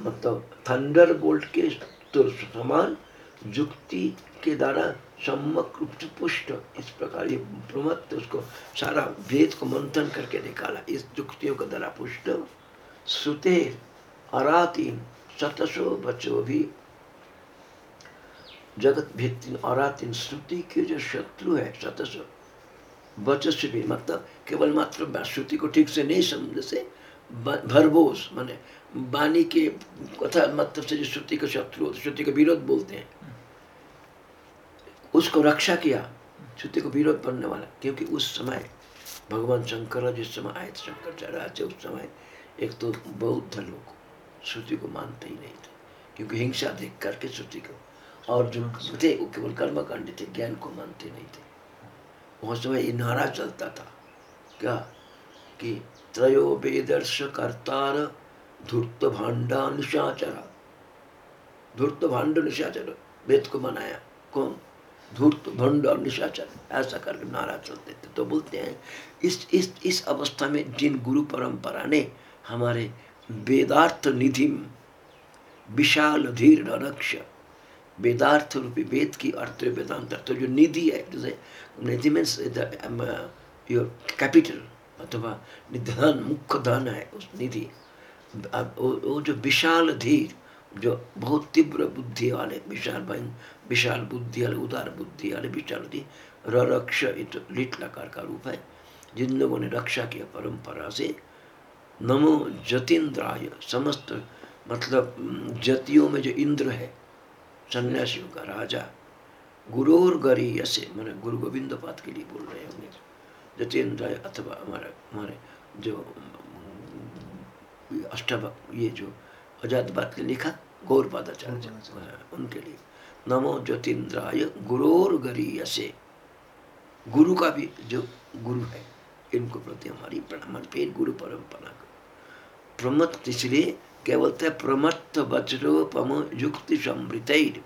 A: मतलब थंडर बोल्ट के समान युक्ति के द्वारा सम्यक रूप से पुष्ट। इस प्रकार ये प्रमत्त उसको सारा वेद को मंथन करके निकाला। इस युक्तियों के द्वारा पुष्ट। श्रुते अरातीन शतसो बचो भी। जगत भित्तिन अरातीन श्रुति के जो शत्रु है शतसो वचस्व भी मतलब केवल मात्र श्रुति को ठीक से नहीं समझ से भरबोस माने वाणी के कथा मतलब से जो श्रुति के शत्रु होते श्रुति का विरोध बोलते हैं, उसको रक्षा किया, श्रुति को विरोध बनने वाला, क्योंकि उस समय भगवान शंकर जिस समय आए थे, शंकराचार्य उस समय एक तो बौद्ध लोग श्रुति को मानते ही नहीं थे, क्योंकि हिंसा देख करके श्रुति को, और जो थे, वो केवल कर्मकांडी थे, ज्ञान को मानते नहीं थे। उस समय ये नारा चलता था, क्या? कि त्रयो वेदर्श कर्तार धूर्त भांडा निशाचरा। धूर्त भांड निशाचर। वेद को बनाया कौन? धूर्त भंड और निशाचर। ऐसा करके नारा चलते थे। तो बोलते हैं, इस इस इस अवस्था में जिन गुरु परंपरा ने हमारे वेदार्थ निधि, विशाल धीर रक्ष, वेदार्थ रूपी वेद की अर्थ वेदांत अर्थ जो निधि है, जैसे निधि मीन्स योर कैपिटल अथवा निधन, मुख्य धन है उस निधि। वो जो विशाल धीर, जो बहुत तीव्र बुद्धि वाले, विशाल भय, विशाल बुद्धि वाले, उदार बुद्धि वाले विशाल बुद्धि रक्ष इत, लिट लकार का रूप है, जिन लोगों ने रक्षा किया परंपरा से, नमो जतीन्द्राय, समस्त मतलब जतियों में जो इंद्र है, सन्यासियों का राजा, गुरोर गरी यसे, मैंने गुरु गोविंद पाद के लिए बोल रहे होंगे, जतीन्द्राय अथवा हमारे हमारे जो उम, अष्टभक ये जो अजात बात ने लिखा गौरपादाचार्य
C: गौरपादाचार्य।
A: हाँ, उनके लिए। नमो ज्योतिन्द्राय गुरोर गरीयसे गुरु का भी जो गुरु है इनको प्रति हमारी प्रणाम फिर गुरु परंपरा को। प्रमत्त इसलिए क्या बोलते हैं प्रमत्त वज्रोपम युक्ति समृत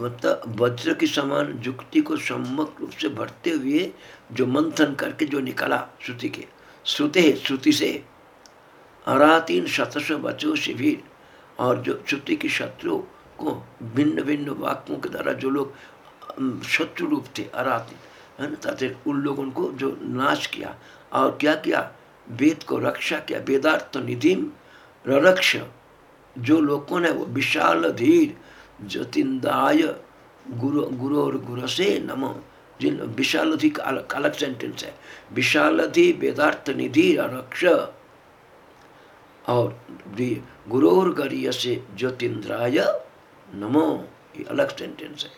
A: मतलब वज्र की समान जुक्ति को सम्मक रूप से भरते हुए जो मंथन करके जो निकाला श्रुति के श्रुते श्रुति से अरातीन शतस बचो शिविर और जो छुट्टी की शत्रु को भिन्न भिन्न वाक्यों के द्वारा जो लोग शत्रु रूप थे, अरातीन, है ना ताते उन लोगों को जो नाश किया और क्या किया? वेद को रक्षा किया, वेदार्थ निधिम रक्ष जो लोगों ने वो विशाल धीर ज्योतिंदाय गुरु गुरु और गुरु से नमो, जिन विशालधि अधिक अलग सेंटेंस है। विशालधि वेदार्थ निधि रक्ष और गुरोर गरीय से ज्योतिन्द्राय नमो। ये अलग सेंटेंस है।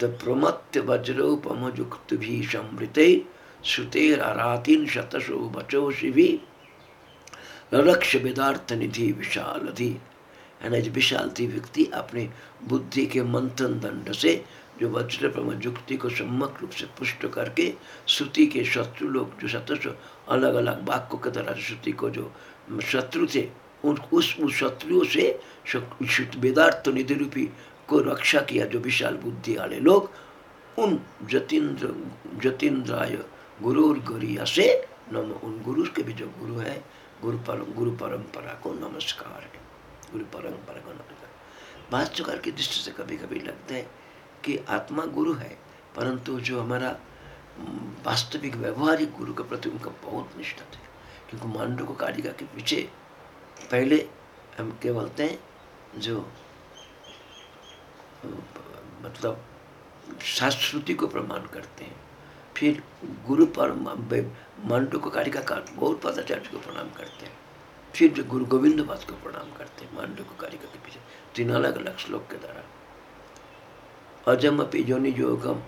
A: तो प्रमत्य वज्रोपम युक्त भी समृत श्रुतेर आरातीन शतशो बचो शिवी रक्ष वेदार्थ निधि विशाल अधि यानी विशाल थी व्यक्ति अपने बुद्धि के मंथन दंड से जो वज्र प्रम युक्ति को सम्मक रूप से पुष्ट करके श्रुति के शत्रु लोग, जो शत्रु अलग अलग वाक्यों के तरह श्रुति को जो शत्रु थे उन, उस शत्रुओं से वेदार्थ निधि रूपी को रक्षा किया जो विशाल बुद्धि वाले लोग, उन जतीन्द्र जतीन्द्राय गुरु गुरिया से नम, उन गुरु के भी जो गुरु है, गुरु पर, गुरु परंपरा को नमस्कार है। गुरु परंपरा को नमस्कार। भाष्यकार की दृष्टि से कभी कभी लगता है कि आत्मा गुरु है, परंतु जो हमारा वास्तविक, व्यवहारिक गुरु के प्रति उनका बहुत निष्ठा थे। क्योंकि मांडू को कारिका के पीछे पहले हम क्या बोलते हैं, जो मतलब शाश्रुति को प्रमाण करते हैं। फिर गुरु पर मांडू को कारिका का बहुत पदाचार्य को प्रणाम करते हैं। फिर जो गुरु गोविंद पाद को प्रणाम करते हैं मांडू को कारिका के पीछे तीन अलग अलग श्लोक के द्वारा। अजम अपनी योनि योगम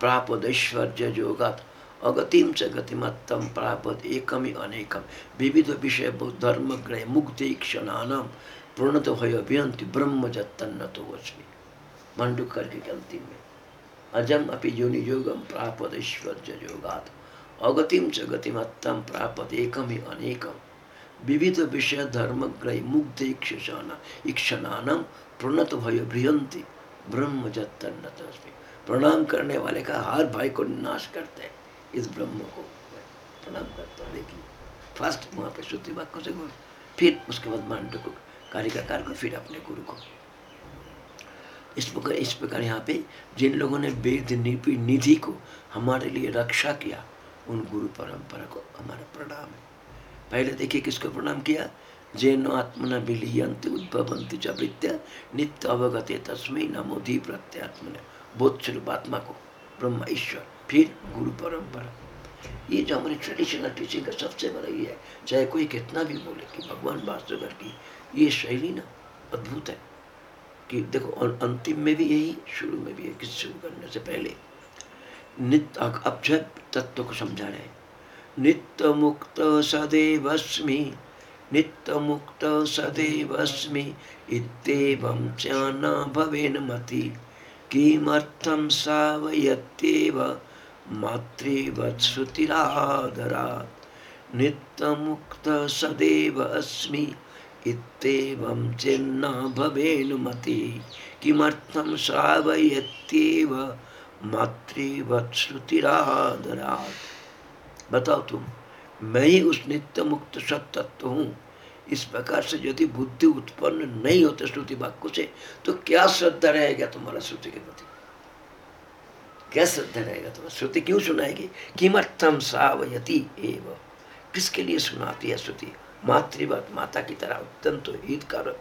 A: प्रापद ऐश्वर्य योगात अगतिम च गतिमत्तम प्रापद एकम अनेकम। विविध विषय धर्म ग्रह मुक्ति क्षणानम प्रणत भय अभियंति ब्रह्म जत्तन्न तो वस्मी मंडू करके अंतिम में, अजम अपि योनि योगम प्रापद ऐश्वर्य योगात। अगतिम च गतिमत्तम प्रापद एकम ही अनेकम। विविध विषय धर्म ग्रह मुग्ध इक्षाना प्रणत भय बृहंति ब्रह्म तस्मी प्रणाम करने वाले का हर भाई को नाश करते हैं। इस ब्रह्म को प्रणाम करता हूँ। देखिए फ़र्स्ट वहाँ पे शुद्धि वाक्य से गुरु फिर उसके बाद मांडव को, कारिकाकार को, फिर अपने गुरु को। इस प्रकार इस प्रकार यहाँ पे जिन लोगों ने वेद निधि को हमारे लिए रक्षा किया, उन गुरु परंपरा को हमारा प्रणाम है। पहले देखिए किसको प्रणाम किया? जैन आत्मना विलीयंत उद्भवंत चवृत्य नित्य अवगते तस्मय नमोधि प्रत्यात्मन बोध स्वरूप आत्मा को, ब्रह्म ईश्वर। फिर गुरु परंपरा। ये जो हमारी ट्रेडिशनल टीचिंग का सबसे बड़ा ये है, चाहे कोई कितना भी बोले कि भगवान वास्तुगर की ये शैली ना अद्भुत है कि देखो अंतिम में भी यही, शुरू में भी है किस शुरू करने से पहले। नित्य अब जब तत्व को समझा रहे नित्य मुक्त सदैवस्मि, नित्य मुक्त सदैवस्मि, इत्येवं च भवेन मति। किमर्थं सावयत्येव मातृवत्श्रुतिरादरात् नित्यमुक्त सदैव अस्मि। इत्येवं चिन्ना भवेन मति किमर्थं श्रावयत्येव मातृवत्श्रुतिरादरात् बताओ तुम, मैं ही उस नित्य मुक्त सत्तत्व हूँ। इस प्रकार से यदि बुद्धि उत्पन्न नहीं होते श्रुति वाक्य से तो क्या श्रद्धा रहेगा तुम्हारा श्रुति के प्रति? क्या श्रद्धा रहेगा तुम्हारा श्रुति क्यों सुनाएगी? किमर्थम सावयती एव? किसके लिए सुनाती है श्रुति? मातृवत, माता की तरह अत्यंत हितकारक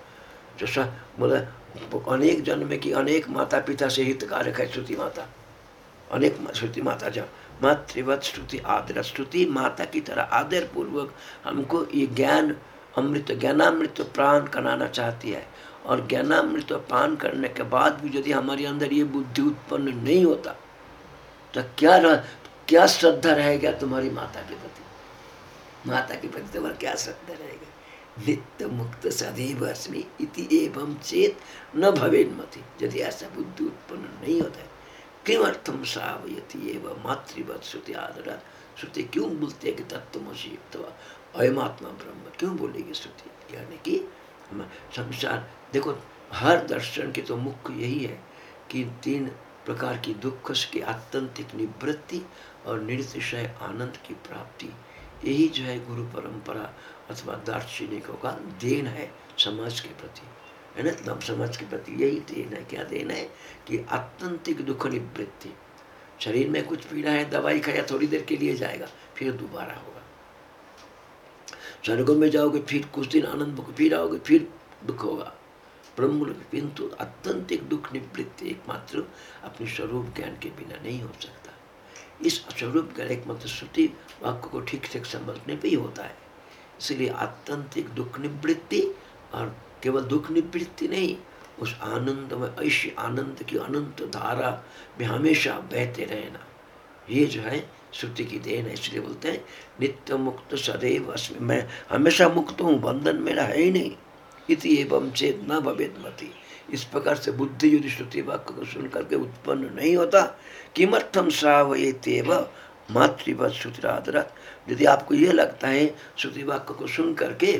A: जो बोला, अनेक जन्म की अनेक माता पिता से हितकारक है श्रुति माता। अनेक श्रुति माता जब मातृवत, श्रुति आदर, श्रुति माता की तरह आदर पूर्वक हमको ये ज्ञान, अमृत, ज्ञानामृत प्राण कराना चाहती है। और ज्ञानामृत पान करने के बाद भी यदि हमारे अंदर ये बुद्धि उत्पन्न नहीं होता तो क्या रह, क्या श्रद्धा रहेगा तुम्हारी माता के प्रति? माता के प्रति तुम्हारा क्या श्रद्धा रहेगा? नित्य मुक्त सदैव अस्मि इति एवं चेत न भवेन मति। यदि ऐसा बुद्धि उत्पन्न नहीं होता है किमर्थम सावयति एवं मातृवत श्रुति आदरा श्रुति क्यों बोलते हैं कि तत्वमसी युक्त अयमात्मा ब्रह्म क्यों बोलेगी श्रुति? यानी कि संसार देखो हर दर्शन के तो मुख्य यही है कि तीन प्रकार की दुख की आत्यंतिक निवृत्ति और निर्तिशय आनंद की प्राप्ति। यही जो है गुरु परंपरा अथवा दार्शनिकों का देन है समाज के प्रति। है ना? तब समाज के प्रति यही देन है। क्या देन है? कि आत्यंतिक दुख निवृत्ति। शरीर में कुछ पीड़ा है, दवाई खाया, थोड़ी देर के लिए जाएगा, फिर दोबारा होगा। स्वर्गों में जाओगे, फिर कुछ दिन आनंद फिर आओगे, फिर दुख होगा। ब्रह्म किंतु अत्यंतिक दुख निवृत्ति एकमात्र अपने स्वरूप ज्ञान के बिना नहीं हो सकता। इस स्वरूप ज्ञान एकमात्र श्रुति वाक्य को ठीक से समझने पर ही होता है। इसलिए आत्यंतिक दुख निवृत्ति और केवल दुख निवृत्ति नहीं, उस आनंद में ऐश्य आनंद की अनंत धारा में हमेशा बहते रहना। ये जो है श्रुति की देन है, इसलिए बोलते हैं, नित्य मुक्त सदैव अस्मि, मैं हमेशा मुक्त हूँ, बंधन मेरा है ही नहीं। इति एवं चेत न भवेद मति इस प्रकार से बुद्धि यदि श्रुति वाक्य को सुन करके उत्पन्न नहीं होता। किमर्थम श्रावये तेव मातृवत श्रुतिरादर? यदि आपको ये लगता है, श्रुति वाक्य को सुन करके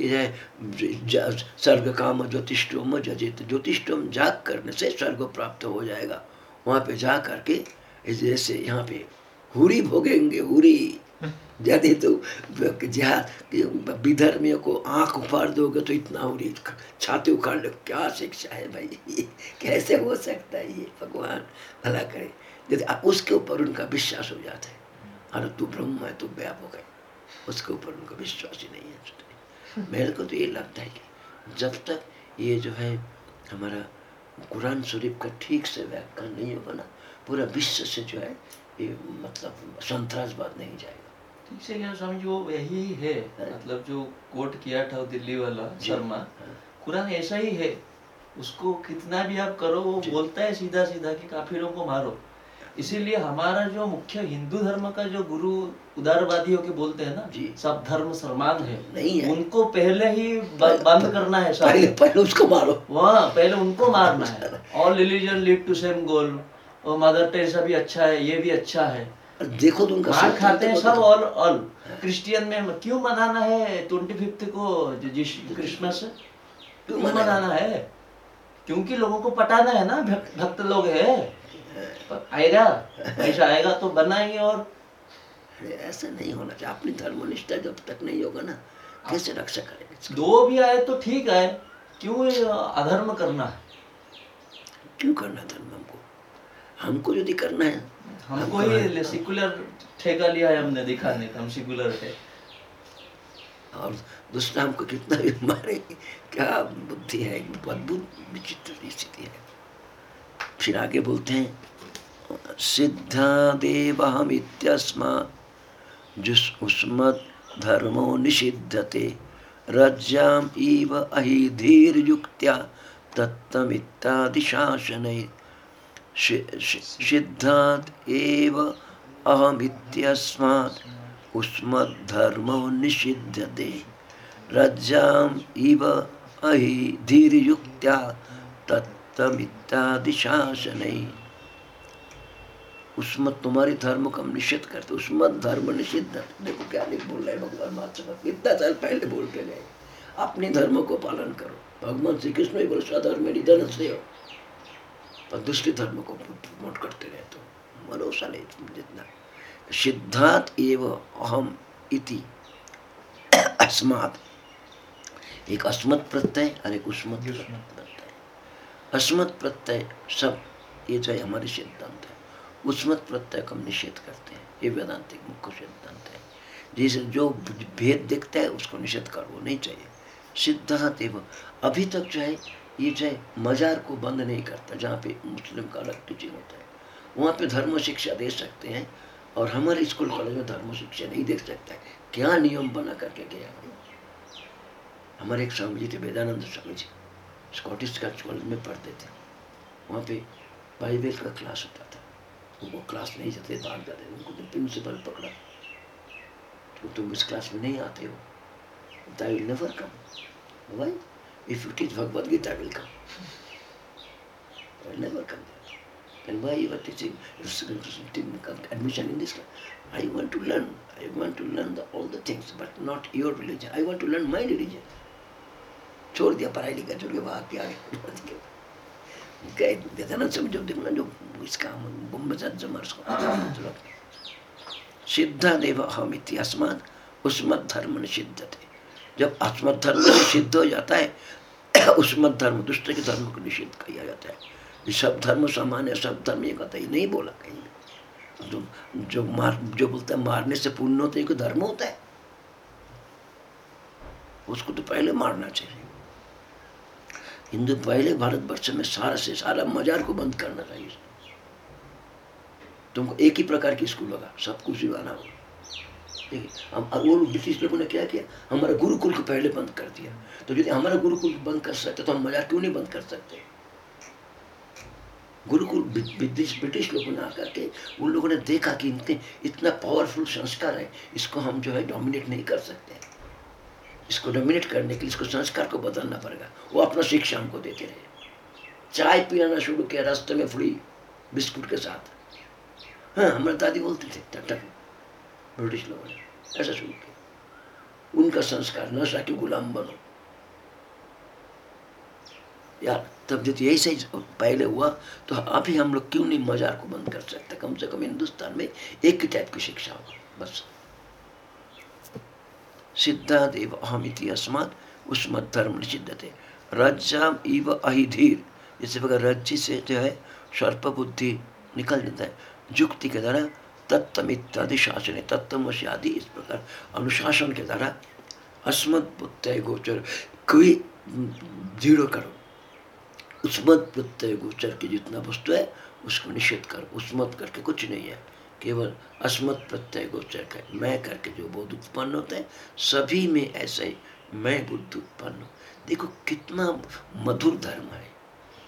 A: ये स्वर्ग काम ज्योतिषोम जजित ज्योतिषोम जाग करने से स्वर्ग प्राप्त हो जाएगा। वहाँ पे जा करके जैसे यहाँ पे हुरी भोगेंगे, हुरी। यदि तो जहाँ विधर्मियों को आँख उफाड़ दोगे तो इतना हो रही छाती उखाड़ लो। क्या शिक्षा है भाई? कैसे हो सकता है ये? भगवान, भला करे। यदि उसके ऊपर उनका विश्वास हो जाता है। अरे तू ब्रह्म है, तू व्यापक है। उसके ऊपर उनका विश्वास ही नहीं है मेरे को तो ये लगता है कि जब तक ये जो है हमारा कुरान शरीफ का ठीक से व्याख्यान नहीं होगा ना, पूरा विश्व से जो है ये मतलब संतरासवाद नहीं जाएगा।
B: ठीक से क्या स्वामी जी वो यही है। मतलब जो कोट किया था दिल्ली वाला शर्मा हाँ। कुरान ऐसा ही है। उसको कितना भी आप करो वो बोलता है सीधा सीधा कि काफिरों को मारो। इसीलिए हमारा जो मुख्य हिंदू धर्म का जो गुरु उदारवादी होके बोलते हैं ना सब धर्म समान है। नहीं है। उनको पहले ही बंद करना है
A: पहले, पहले उसको मारो।
B: वहाँ पहले उनको मारना है। All religion lead to same goal और मदर टेरेसा भी अच्छा है ये भी अच्छा है।
A: देखो तो उनका
B: मार खाते हैं सब ऑल ऑल क्रिश्चियन में क्यों मनाना है? ट्वेंटी फिफ्थ को क्रिसमस क्यों मनाना है? क्योंकि लोगों को पटाना है ना भक्त लोग है। आएगा ऐसा आएगा तो बनाएँगे और।
A: ऐसा नहीं होना चाहिए। अपनी धर्मनिष्ठा जब तक नहीं होगा ना कैसे रक्षा करेंगे
B: दो भी आए तो ठीक है। क्यों अधर्म करना है?
A: क्यों करना धर्म हमको? हमको यदि करना है
B: हमको ही सिकुलर ठेका लिया है हमने दिखाने का हम सिकुलर है
A: और दूसरा हमको कितना भी मारे क्या बुद्धि है अद्भुत विचित्र स्थिति है। फिर आगे बोलते हैं सिद्धा देव हम इत्यस्मा जुस उस्मत धर्मो निषिद्धते रज्जाम इव अहि धीर युक्त्या तत्तमित्तादिशासनै। सिद्धात् एव अहमित्यस्मात् उस्मद्धर्मो निषिध्यते। रज्जाम् इव अहि धीर्युक्त्या तत्तमित्यादिशासनै। उस्मत तुम्हारे धर्म को हम निषेध करते उस्मत धर्म निषिद्ध। देखो क्या नहीं बोल रहे भगवान महात्मा कितना साल पहले बोल के गए। अपने धर्म को पालन करो। भगवान श्री कृष्ण ही बोले स्वधर्म निधन से हो पर दूसरे धर्म को प्रमोट करते रहे तो मनोशाले जितना सिद्धांत एव अहम इति अस्मात। एक अस्मत् प्रत्यय और एक उस्मत प्रत्यय। अस्मत् प्रत्यय सब ये जो है हमारे सिद्धांत है उस्मत प्रत्यय को हम निषेध करते हैं। ये वेदांतिक मुख्य सिद्धांत है। जिसे जो भेद दिखता है उसको निषेध करना नहीं चाहिए। सिद्धांत एवं अभी तक जो है ये जो मजार को बंद नहीं करता, जहाँ पे मुस्लिम का अलग टीचिंग होता है। वहाँ पे धर्म शिक्षा दे सकते हैं और हमारे स्कूल कॉलेज में धर्म शिक्षा नहीं दे सकता है। क्या नियम बना करके गया हमारे एक स्वामी थे, Vedanand Swami ji, Scottish Church College में पढ़ते थे। वहाँ पे बाइबल का क्लास होता था। उनको क्लास नहीं जाते, बाहर जाते उनको तो प्रिंसिपल पकड़ा। तो तुम इस क्लास में नहीं आते हो। Will never come why If you teach Bhagavad Gita, I will come. I will never come there. And why you are teaching admission in this class? I want to learn. I want to learn the, all the things, but not your religion. I want to learn my religion. छोड़ दिया पढ़ाई लिखा छोड़ के भाग के आगे गए देता ना समझो देखो ना जो इसका सिद्धा देव हम अस्मात उस्मत धर्म निषिद्ध थे जब अस्मत धर्म निषिद्ध हो जाता है उस्मत धर्म दूसरे के धर्म को निषेध किया जाता है। सब धर्म समान है सब धर्म ये कहता ही। नहीं बोला कहीं। जो जो मार, जो बोलता है, मारने से पुण्य होता है धर्म होता है। उसको तो पहले मारना चाहिए। हिंदू पहले भारतवर्ष में सारा से सारा मजार को बंद करना चाहिए। तुमको एक ही प्रकार की स्कूल होगा, सब कुछ सिवाना हो हम वो ब्रिटिश लोगों ने क्या किया? हमारा गुरुकुल को पहले बंद कर दिया। तो यदि हमारा गुरुकुल बंद कर सकते तो हम मजार क्यों नहीं बंद कर सकते? गुरुकुल ब्रिटिश ब्रिटिश लोगों ने आकर के, उन लोगों ने देखा कि इनके इतना पावरफुल संस्कार है, इसको हम जो है डोमिनेट नहीं कर सकते। इसको डोमिनेट करने के लिए इसको संस्कार को बदलना पड़ेगा। वो अपना शिक्षा हमको देते रहे। चाय पिलाना शुरू किया, रास्ते में फ्री बिस्कुट के साथ। हाँ हमारे दादी बोलते थे, टक टक। ब्रिटिश ने ऐसा शुरू किया उनका संस्कार नशा के गुलाम बनो। यार, तब जब यही सही पहले हुआ तो अभी हम लोग क्यों नहीं मजार को बंद कर सकते? कम से कम हिंदुस्तान में एक ही टाइप की शिक्षा होगा, बस। सिद्धादेव अहमिति अस्मात उसमत धर्म निषिद्ध थे। रज्जाम इव अहिधीर जैसे बगैर रज्जी से जो है सर्प बुद्धि निकल जाता है। जुक्ति के द्वारा तत्व इत्यादि शासन तत्व आदि इस प्रकार अनुशासन के द्वारा अस्मत प्रत्यय गोचर कोई ज़ीरो करो। उसमत प्रत्यय गोचर की जितना वस्तु है, उसको निषेध करो। उसमत करके कुछ नहीं है, केवल अस्मत् प्रत्यय गोचर कर, मैं करके जो बोध उत्पन्न होते है, सभी में ऐसे ही मैं बुद्ध उत्पन्न देखो कितना मधुर धर्म है,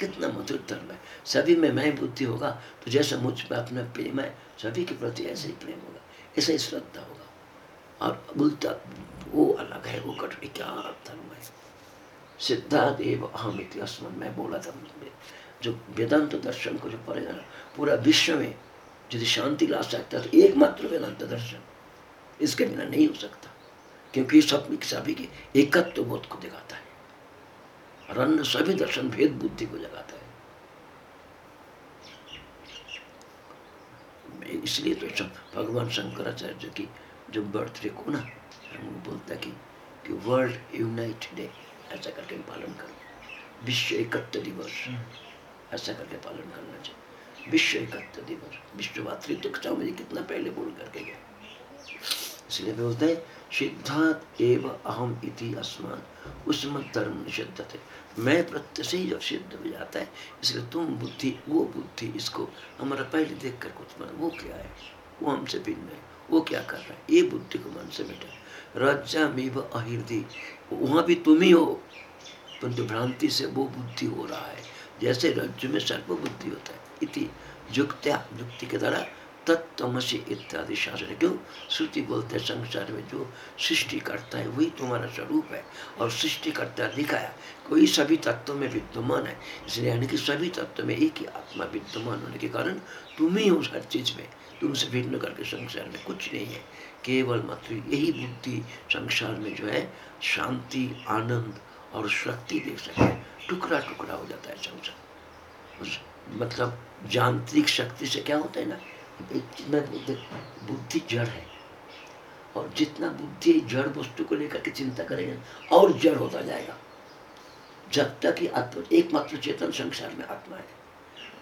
A: कितना मधुर धर्म है। सभी में मैं बुद्धि होगा तो जैसा मुझमें अपना प्रेम है सभी के प्रति ऐसे ही प्रेम होगा, ऐसे ही श्रद्धा होगा। और बोलता, वो अलग है, वो कठिन, क्या धर्म है? सिद्धादेव अहम इतिहास मैं बोला था जो वेदांत दर्शन को जो पढ़ेगा ना पूरा विश्व में यदि शांति ला सकता है तो एकमात्र वेदांत दर्शन, इसके बिना नहीं हो सकता, क्योंकि सब सभी के एकत्व बोध को दिखाता है। और अन्य सभी दर्शन भेद बुद्धि को जगाता है। इसलिए तो सब भगवान शंकराचार्य की जो बर्थडे को ना हम बोलता कि कि वर्ल्ड यूनाइट डे ऐसा करके पालन करो विश्व एकत्र दिवस हम्म। ऐसा करके पालन करना चाहिए। विश्व एकत्र दिवस विश्व मातृत्व कक्षा मुझे कितना पहले बोल करके गया इसलिए बोलते हैं सिद्धांत एव अहम इति अस्मान। उसमें धर्म निषिद्ध थे। मैं प्रत्यय से ही जब सिद्ध हो जाता है, इसलिए तुम बुद्धि, वो बुद्धि इसको हमारा पहले देख कर कुछ मन वो क्या है? वो हमसे भिन्न है। वो क्या कर रहा है? ये बुद्धि को मन से मिटा। रज्जा में अहिर्दी। वहाँ भी तुम ही हो, परंतु भ्रांति से वो बुद्धि हो रहा है। जैसे रज्जु में सर्व बुद्धि होता है। इति युक्त्या, युक्ति के द्वारा तत्वमसी इत्यादि शास्त्र क्यों श्रुति बोलते हैं संसार में जो सृष्टि करता है, वही तुम्हारा स्वरूप है। और सृष्टि करता दिखाया, कोई सभी तत्व में विद्यमान है। इसलिए यानी कि सभी तत्व में एक ही आत्मा विद्यमान होने के कारण तुम ही हो हर चीज़ में। तुमसे भिन्न करके संसार में कुछ नहीं है। केवल मात्र यही बुद्धि संसार में जो है, शांति, आनंद और शक्ति दे सके टुकड़ा टुकड़ा हो जाता है संसार। मतलब यांत्रिक शक्ति से क्या होता है ना? बुद्धि जड़ है। और जितना बुद्धि जड़ वस्तु को लेकर के चिंता करेगा, और जड़ होता जाएगा। जब तक ये आत्मा, एकमात्र चेतन संसार में आत्मा है।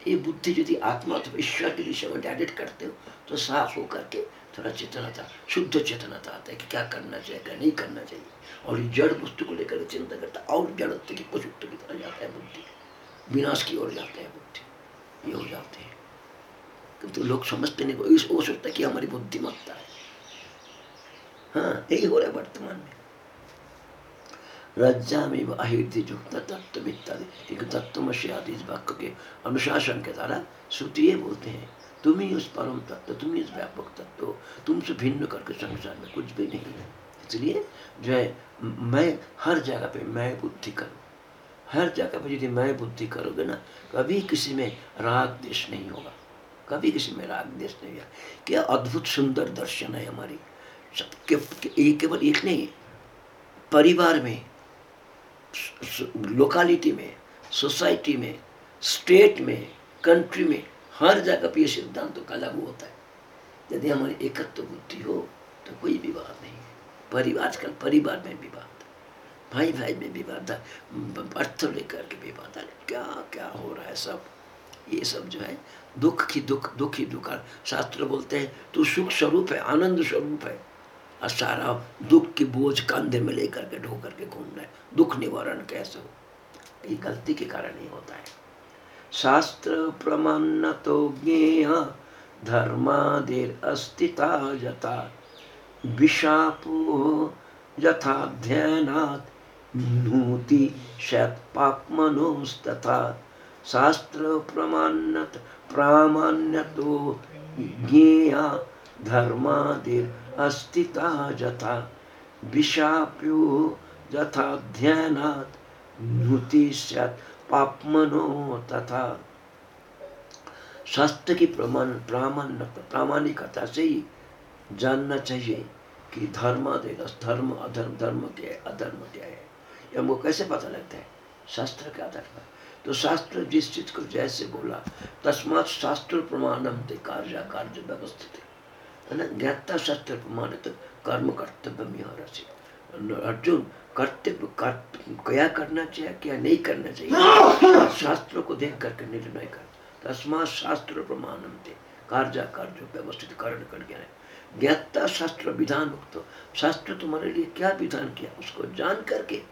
A: ये बुद्धि यदि आत्मा तो ईश्वर की दिशा में डायरेक्ट करते हो तो साफ़ होकर के थोड़ा चेतनता, शुद्ध चेतनता आता है कि क्या करना चाहिए, क्या नहीं करना चाहिए। और ये जड़ वस्तु को लेकर चिंता करता, और जड़ की पशु की तरह जाता है बुद्धि। विनाश की ओर जाता है बुद्धि। ये हो जाते हैं। किंतु लोग समझते नहीं हो सकता कि हमारी बुद्धिमत्ता है। हाँ यही हो रहा है वर्तमान में। रज्जा में अहिर्दि युक्त तत्व एक तत्वमशी आदि इस वाक्य के अनुशासन के द्वारा श्रुति ये बोलते हैं, तुम ही उस परम तत्व, तुम ही उस व्यापक तत्व तुमसे भिन्न करके संसार में कुछ भी नहीं है। इसलिए जो है, मैं हर जगह पे मैं बुद्धि करूँ। हर जगह पर यदि मैं बुद्धि करोगे ना, कभी किसी में राग देश नहीं होगा। कभी किसी में राग देश नहीं होगा क्या अद्भुत सुंदर दर्शन है हमारी। सब के, के, केवल एक नहीं परिवार में लोकालिटी में सोसाइटी में स्टेट में कंट्री में हर जगह पे ये सिद्धांत का लागू होता है। यदि हमारी एकत्व बुद्धि हो तो कोई विवाद नहीं है। परिवार आजकल परिवार में विवाद भाई भाई में विवाद अर्थ लेकर के विवाद क्या क्या हो रहा है सब? ये सब जो है दुख की दुख दुख ही दुख। शास्त्र बोलते हैं, तू सुख स्वरूप है, आनंद स्वरूप है। और सारा दुख की बोझ कंधे में लेकर के, ढो करके घूम रहे दुख निवारण कैसे हो? ये गलती के कारण ही होता है। शास्त्र प्रमाण तो ज्ञेय धर्मादिर अस्तिता यथा। विषापो यथाध्यनात् नूति शत पापमनोस्तथा शास्त्र प्रमाण्यत प्रामाण्य तो ज्ञेया धर्मादिर अस्तिता यथा विषाप्यो यथा ध्यानात् नुति पापमनो तथा। शास्त्र की प्रमाण प्रामाण्य प्रामाणिकता से ही जानना चाहिए कि धर्म धर्म अधर्म धर्म क्या है, अधर्म क्या है? ये हमको कैसे पता लगता है? शास्त्र के आधार पर। तो शास्त्र जिस चीज़ को जैसे बोला तस्मात शास्त्र प्रमाणम थे कार्य कार्य व्यवस्थित। है ना ज्ञाता शास्त्र प्रमाण तो कर्म कर्तव्य अर्जुन कर्तव्य क्या करना चाहिए क्या नहीं करना चाहिए? शास्त्र को देख करके निर्णय कर। तस्मा शास्त्र प्रमाणम थे कार्य कार्य व्यवस्थित कर्ण कर गया है। ज्ञाता शास्त्र विधान मुक्त शास्त्र तुम्हारे लिए क्या विधान किया उसको जान करके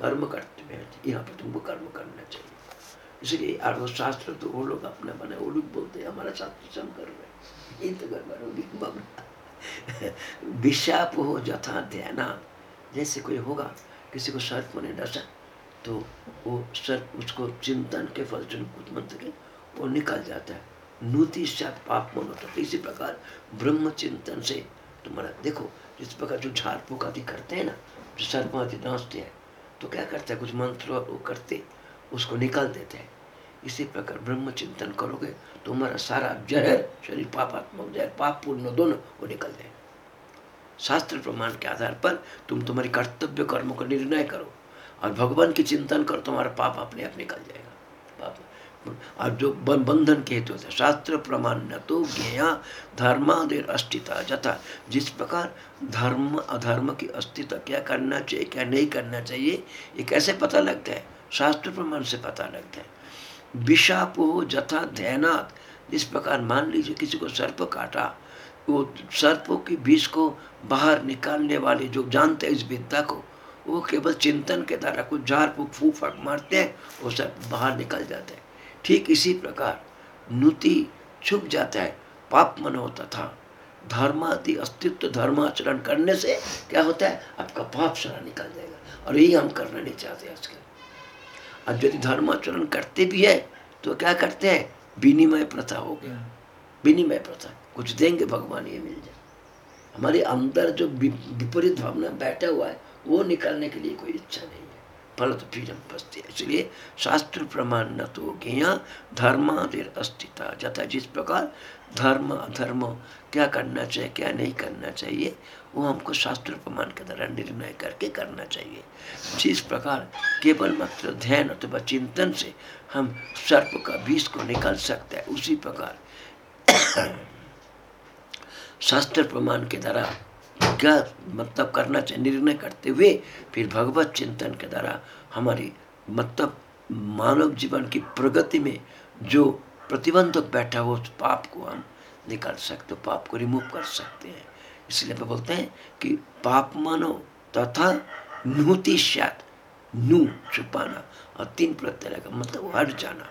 A: कर्म करते हैं। यहाँ पे तुमको कर्म करना चाहिए। इसलिए और वो शास्त्र तो वो लोग अपने बने, वो लोग बोलते हैं, हमारा शास्त्र हम कर रहे हैं तो विषाप हो। जथा ध्यान। जैसे कोई होगा, किसी को सर्प ने डसा तो वो सर्प उसको चिंतन के फल कुछ मंत्र के वो निकल जाता है। नूति सात पाप है इसी प्रकार ब्रह्म चिंतन से तुम्हारा, देखो, जिस प्रकार जो झाड़ फूक आदि करते हैं ना, जो सर्प आदि नाचते हैं तो क्या करते हैं? कुछ मंत्र वो करते, उसको निकाल देते हैं। इसी प्रकार ब्रह्म चिंतन करोगे तो हमारा सारा जहर शरीर पापात्मक जहर पाप पूर्ण दोनों वो निकल जाए शास्त्र प्रमाण के आधार पर तुम तुम्हारे कर्तव्य कर्म का निर्णय करो और भगवान की चिंतन करो, तुम्हारा पाप अपने आप निकल जाएगा और जो बंधन के हेतु शास्त्र प्रमाण न तो ज्ञा धर्मादेर अस्तित्व जथा जिस प्रकार धर्म, अधर्म की अस्तित्व क्या करना चाहिए, क्या नहीं करना चाहिए, ये कैसे पता लगता है? शास्त्र प्रमाण से पता लगता है। विषाप हो जथा ध्यानात। जिस प्रकार मान लीजिए किसी को सर्प काटा, वो सर्पों की विष को बाहर निकालने वाले जो जानते हैं इस विद्या को, वो केवल चिंतन के द्वारा कुछ झाड़ फूक फाक मारते हैं, वो सर्प बाहर निकल जाते हैं। ठीक इसी प्रकार नुति छुप जाता है, पाप मन होता था। धर्मादि अस्तित्व, धर्माचरण करने से क्या होता है? आपका पाप सारा निकल जाएगा और यही हम करना नहीं चाहते आजकल अब यदि धर्माचरण करते भी है तो क्या करते हैं? विनिमय प्रथा हो गया। विनिमय प्रथा। कुछ देंगे, भगवान ये मिल जाए। हमारे अंदर जो विपरीत भावना बैठा हुआ है, वो निकालने के लिए कोई इच्छा नहीं। है फल तो फिर हम इसलिए शास्त्र प्रमाण न तो ज्ञा धर्मादिर अस्तित्व जता जिस प्रकार धर्म, अधर्म, क्या करना चाहिए, क्या नहीं करना चाहिए, वो हमको शास्त्र प्रमाण के द्वारा निर्णय करके करना चाहिए। जिस प्रकार केवल मात्र ध्यान अथवा चिंतन से हम सर्प का बीज को निकाल सकते हैं, उसी प्रकार शास्त्र प्रमाण के द्वारा क्या मतलब करना चाहिए, निर्णय करते हुए फिर भगवत चिंतन के द्वारा हमारी मतलब मानव जीवन की प्रगति में जो प्रतिबंधक बैठा हो, उस पाप को हम निकाल सकते, पाप को रिमूव कर सकते हैं। इसलिए वे बोलते हैं कि पाप मानो तथा नूति श्यात नू छुपाना, और तीन प्रत्यय का मतलब हट जाना,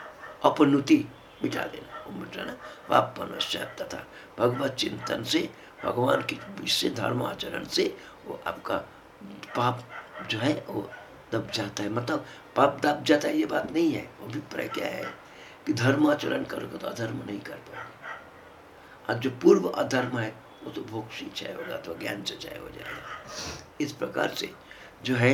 A: अपनुति मिटा देना मिटाना पाप मनुष्य तथा भगवत चिंतन से भगवान की इससे धर्म आचरण से वो आपका पाप जो है, वो दब जाता है। मतलब पाप दब जाता है, ये बात नहीं है। अभिप्राय क्या है कि धर्म आचरण करोगे तो अधर्म नहीं कर पाओगे। और जो पूर्व अधर्म है, वो तो भोग से क्षय होगा तो ज्ञान से क्षय हो जाएगा। इस प्रकार से जो है,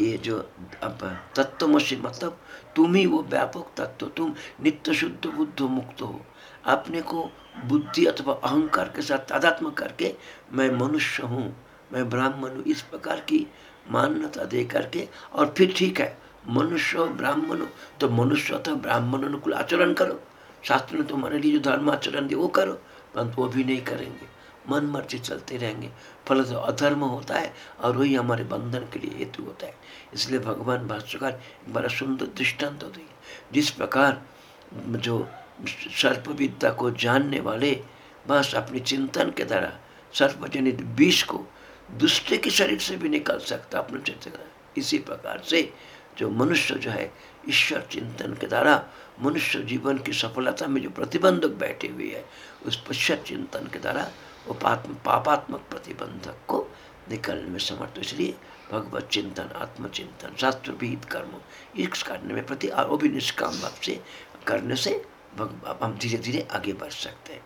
A: ये जो अब तत्वमसी मतलब तुम ही वो व्यापक तत्व, तुम नित्य शुद्ध बुद्ध मुक्त हो। अपने को बुद्धि अथवा अहंकार के साथ तादात्म करके मैं मनुष्य हूँ, मैं ब्राह्मण हूँ, इस प्रकार की मान्यता दे करके और फिर ठीक है, मनुष्य ब्राह्मण हो तो मनुष्य अथवा ब्राह्मण अनुकूल आचरण करो। शास्त्र ने तुम्हारे लिए जो धर्म आचरण दिए वो करो, परंतु वो भी नहीं करेंगे। मन मर्ज़ी चलते रहेंगे। फल तो अधर्म होता है और वही हमारे बंधन के लिए हेतु होता है। इसलिए भगवान भाष्यकार बड़ा सुंदर दृष्टांत होते हैं। जिस प्रकार जो सर्प विद्या को जानने वाले बस अपने चिंतन के द्वारा सर्पजनित विष को दूसरे के शरीर से भी निकल सकता अपने चिंतन इसी प्रकार से जो मनुष्य जो है, ईश्वर चिंतन के द्वारा मनुष्य जीवन की सफलता में जो प्रतिबंधक बैठे हुए है, उस पश्चात चिंतन के द्वारा वो पापात्मक प्रतिबंधक को निकलने में समर्थ। इसलिए भगवत चिंतन, आत्मचिंतन शास्त्र विहित कर्म, इस करने में प्रति वो भी निष्काम भाव से करने से हम धीरे धीरे आगे बढ़ सकते हैं।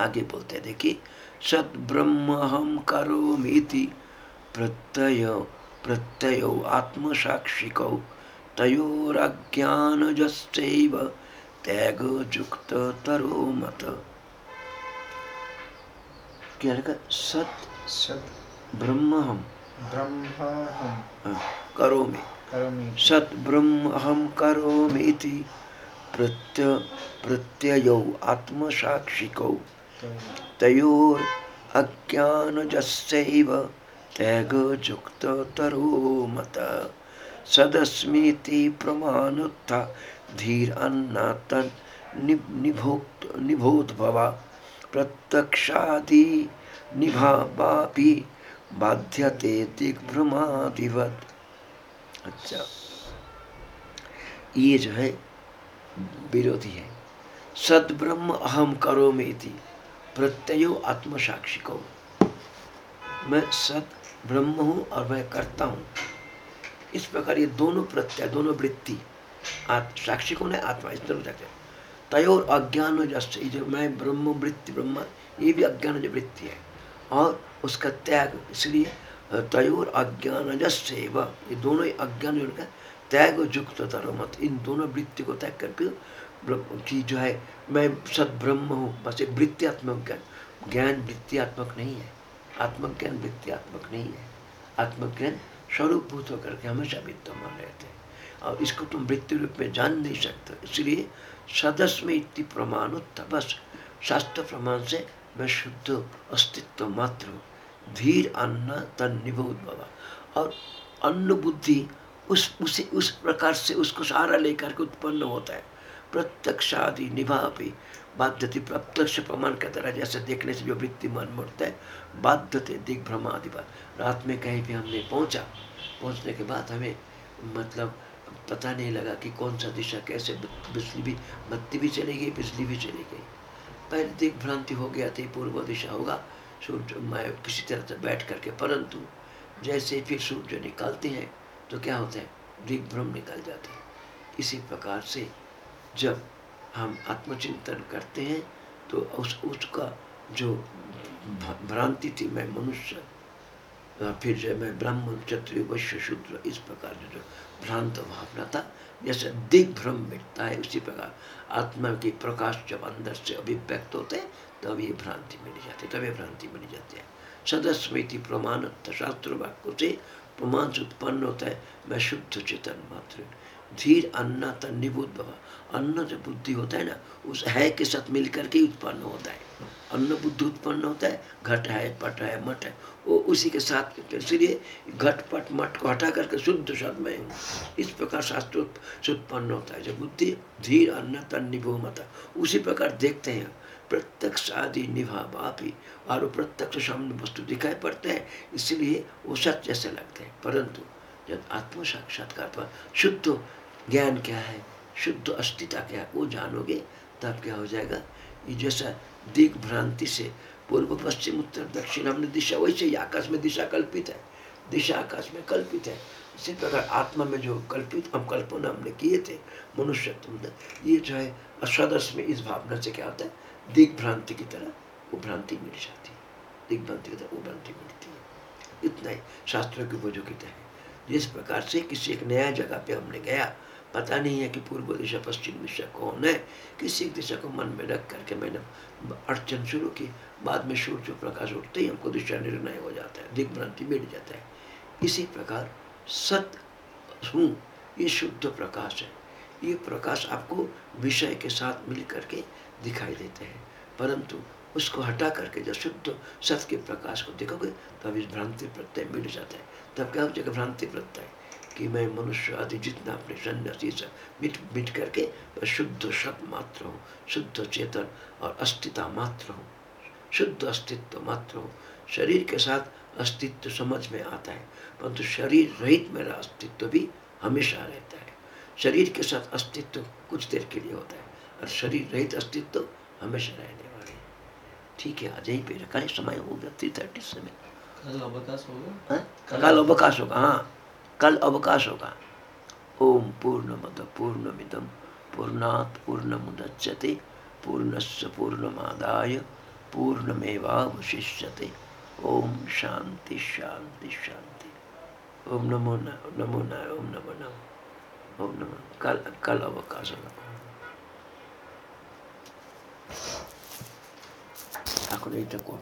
A: आगे बोलते हैं देखिए सद ब्रह्म हम करो मिति प्रत्यय प्रत्यय आत्मसाक्षिकौ तयोरज्ञानजश्चैव त्यागयुक्ततरो मत क्या सत
C: सत
A: ब्रह्म हम।
C: ब्रह्म हम।
A: करोमि।
C: करोमि।
A: सत ब्रह्म अहम करोमि इति प्रत्य प्रत्ययौ आत्मसाक्षिकौ। तयोर अज्ञानजस्यैव त्यागयुक्ततरो मत सदस्मीति प्रमाणोत्था धीर अन्नातन निभोक्त निभोद्भवा। प्रत्यक्षादि निभावापि बाध्यते दिग्भ्रमादिवत। अच्छा। ये जो है विरोधी है। सदब्रह्म अहम करो मेति प्रत्ययो आत्मसाक्षी को मैं सत ब्रह्म हूँ और मैं करता हूँ। इस प्रकार ये दोनों प्रत्यय, दोनों वृत्ति साक्षी कौन है आत्मा, इस दोनों सकते तयोर अज्ञान जस्ट जो मैं ब्रह्म, वृत्ति ब्रह्म, ये भी अज्ञान जो वृत्ति है। और उसका त्याग, इसलिए, तयोर अज्ञान जस्ट ये दोनों ही अज्ञान का त्याग और युक्त तरो मत। इन दोनों वृत्ति को त्याग करके कि जो है, मैं सद ब्रह्म हूँ, बस एक वृत्तियात्मक ज्ञान। ज्ञान वृत्तियात्मक नहीं है। आत्मज्ञान वृत्तियात्मक नहीं है। आत्मज्ञान स्वरूपभूत होकर के हमेशा विद्यमान रहते हैं। और इसको तुम वृत्ति रूप में जान नहीं सकते। इसलिए सदस्य में इतनी प्रमाण बस शास्त्र प्रमाण से मैं शुद्ध अस्तित्व मात्र हूँ। धीर अन्न तन निबोध बाबा और अन्न बुद्धि उस, उसे, उस प्रकार से उसको सहारा लेकर के उत्पन्न होता है। प्रत्यक्ष आदि निभा भी बाध्यति प्रत्यक्ष प्रमाण के तरह जैसे देखने से जो वृत्ति मन मुड़ता है, बाध्यते दिग्भ्रम आदि पर रात में कहीं भी हमने पहुँचा, पहुँचने के बाद हमें मतलब पता नहीं लगा कि कौन सा दिशा कैसे बिजली भी, बत्ती भी चली गई, बिजली भी चली गई। पहले दिग्भ्रांति हो गया थी पूर्व दिशा होगा, सूर्य, मैं किसी तरह से बैठ करके, परंतु जैसे फिर सूर्य निकालते हैं तो क्या होता है? दिग्भ्रम निकल जाते हैं। इसी प्रकार से जब हम आत्मचिंतन करते हैं तो उस, उसका जो भ्रांति थी, मैं मनुष्य फिर जो मैं ब्राह्मण, क्षत्रिय, वैश्य, शूद्र, इस प्रकार से जो भ्रांत भावना था, जैसे दिग्भ्रम मिटता है, उसी प्रकार। आत्मा के प्रकाश जब अंदर से अभिव्यक्त होते हैं, तब ये भ्रांति मिल जाती है, तब ये भ्रांति मिल जाती है। सदस्मृति प्रमाण शास्त्र वाक्यों से से उत्पन्न होता है, मैं शुद्ध चेतन मात्र धीर अन्ना तन निबुद्ध अन्न जो बुद्धि होता है ना, उस है के साथ मिल करके उत्पन्न होता है। अन्न बुद्धि उत्पन्न होता है, घट है, पट है मठ है, वो उसी के साथ इसलिए घट, पट मठ को हटा करके शुद्ध शब्द में इस प्रकार शास्त्र से उत्पन्न होता है। जो बुद्धि, धीर अन्न तन निभो मता उसी प्रकार देखते हैं। प्रत्यक्ष आदि निभा बापी और प्रत्यक्ष सामने वस्तु दिखाई पड़ते हैं, इसलिए वो सत्य जैसे लगते हैं। परंतु जब आत्म साक्षात्कार पर शुद्ध ज्ञान क्या है, शुद्ध अस्थिता क्या है, वो जानोगे, तब क्या हो जाएगा? ये जैसा दिग भ्रांति से पूर्व, पश्चिम, उत्तर, दक्षिण हमने दिशा, वैसे ही आकाश में दिशा कल्पित है। दिशा आकाश में कल्पित है। इसी प्रकार आत्मा में जो कल्पित हम कल्पना हमने किए थे मनुष्य ये जो है असदस में इस भावना से क्या होता है? दिग्भ्रांति की तरह वो भ्रांति मिल जाती है। दिग भ्रांति की तरह वो भ्रांति मिलती है। इतना ही शास्त्रों की उपयोगिता है, जिस प्रकार से किसी एक नया जगह पे हमने गया, पता नहीं है कि पूर्व दिशा, पश्चिम दिशा कौन है। किसी एक दिशा को मन में रख करके मैंने अड़चन शुरू की, बाद में सूर्य प्रकाश उठते ही हमको दिशा निर्णय हो जाता है। दिग्भ्रांति मिट जाता है। इसी प्रकार सत हूँ, ये शुद्ध प्रकाश है। ये प्रकाश आपको विषय के साथ मिल करके दिखाई देते हैं। परंतु उसको हटा करके जब शुद्ध सत्य के प्रकाश को देखोगे, तब इस भ्रांति प्रत्यय मिट जाता है। तब क्या हो जाएगा? भ्रांति प्रत्यय। कि मैं मनुष्य आदि जितना अपने सन्यासी सब मिट मिट करके बस शुद्ध सत मात्र हूँ, शुद्ध चेतन और अस्तित्व मात्र हूँ, शुद्ध अस्तित्व मात्र हूँ। शरीर के साथ अस्तित्व समझ में आता है, परंतु शरीर रहित मेरा अस्तित्व भी हमेशा रहता है। शरीर के साथ अस्तित्व कुछ देर के लिए होता है, और शरीर रहित अस्तित्व हमेशा रहने ठीक है आज यहीं पे रखा है समय हो गया थ्री थर्टी सेवन
B: कल अवकाश होगा?
A: हाँ?
B: कल-
A: कल अवकाश। होगा हाँ। कल अवकाश होगा। ओम पूर्णमद पूर्णमिदम पूर्णात् पूर्णमुदच्यते पूर्णस्य पूर्णमादाय पूर्णमेवावशिष्यते। ओम शांति शांति शांति। ओम नमो नमो न ओम नमो नम ओम नमो कल कल अवकाश होगा। Hakuna itakuwa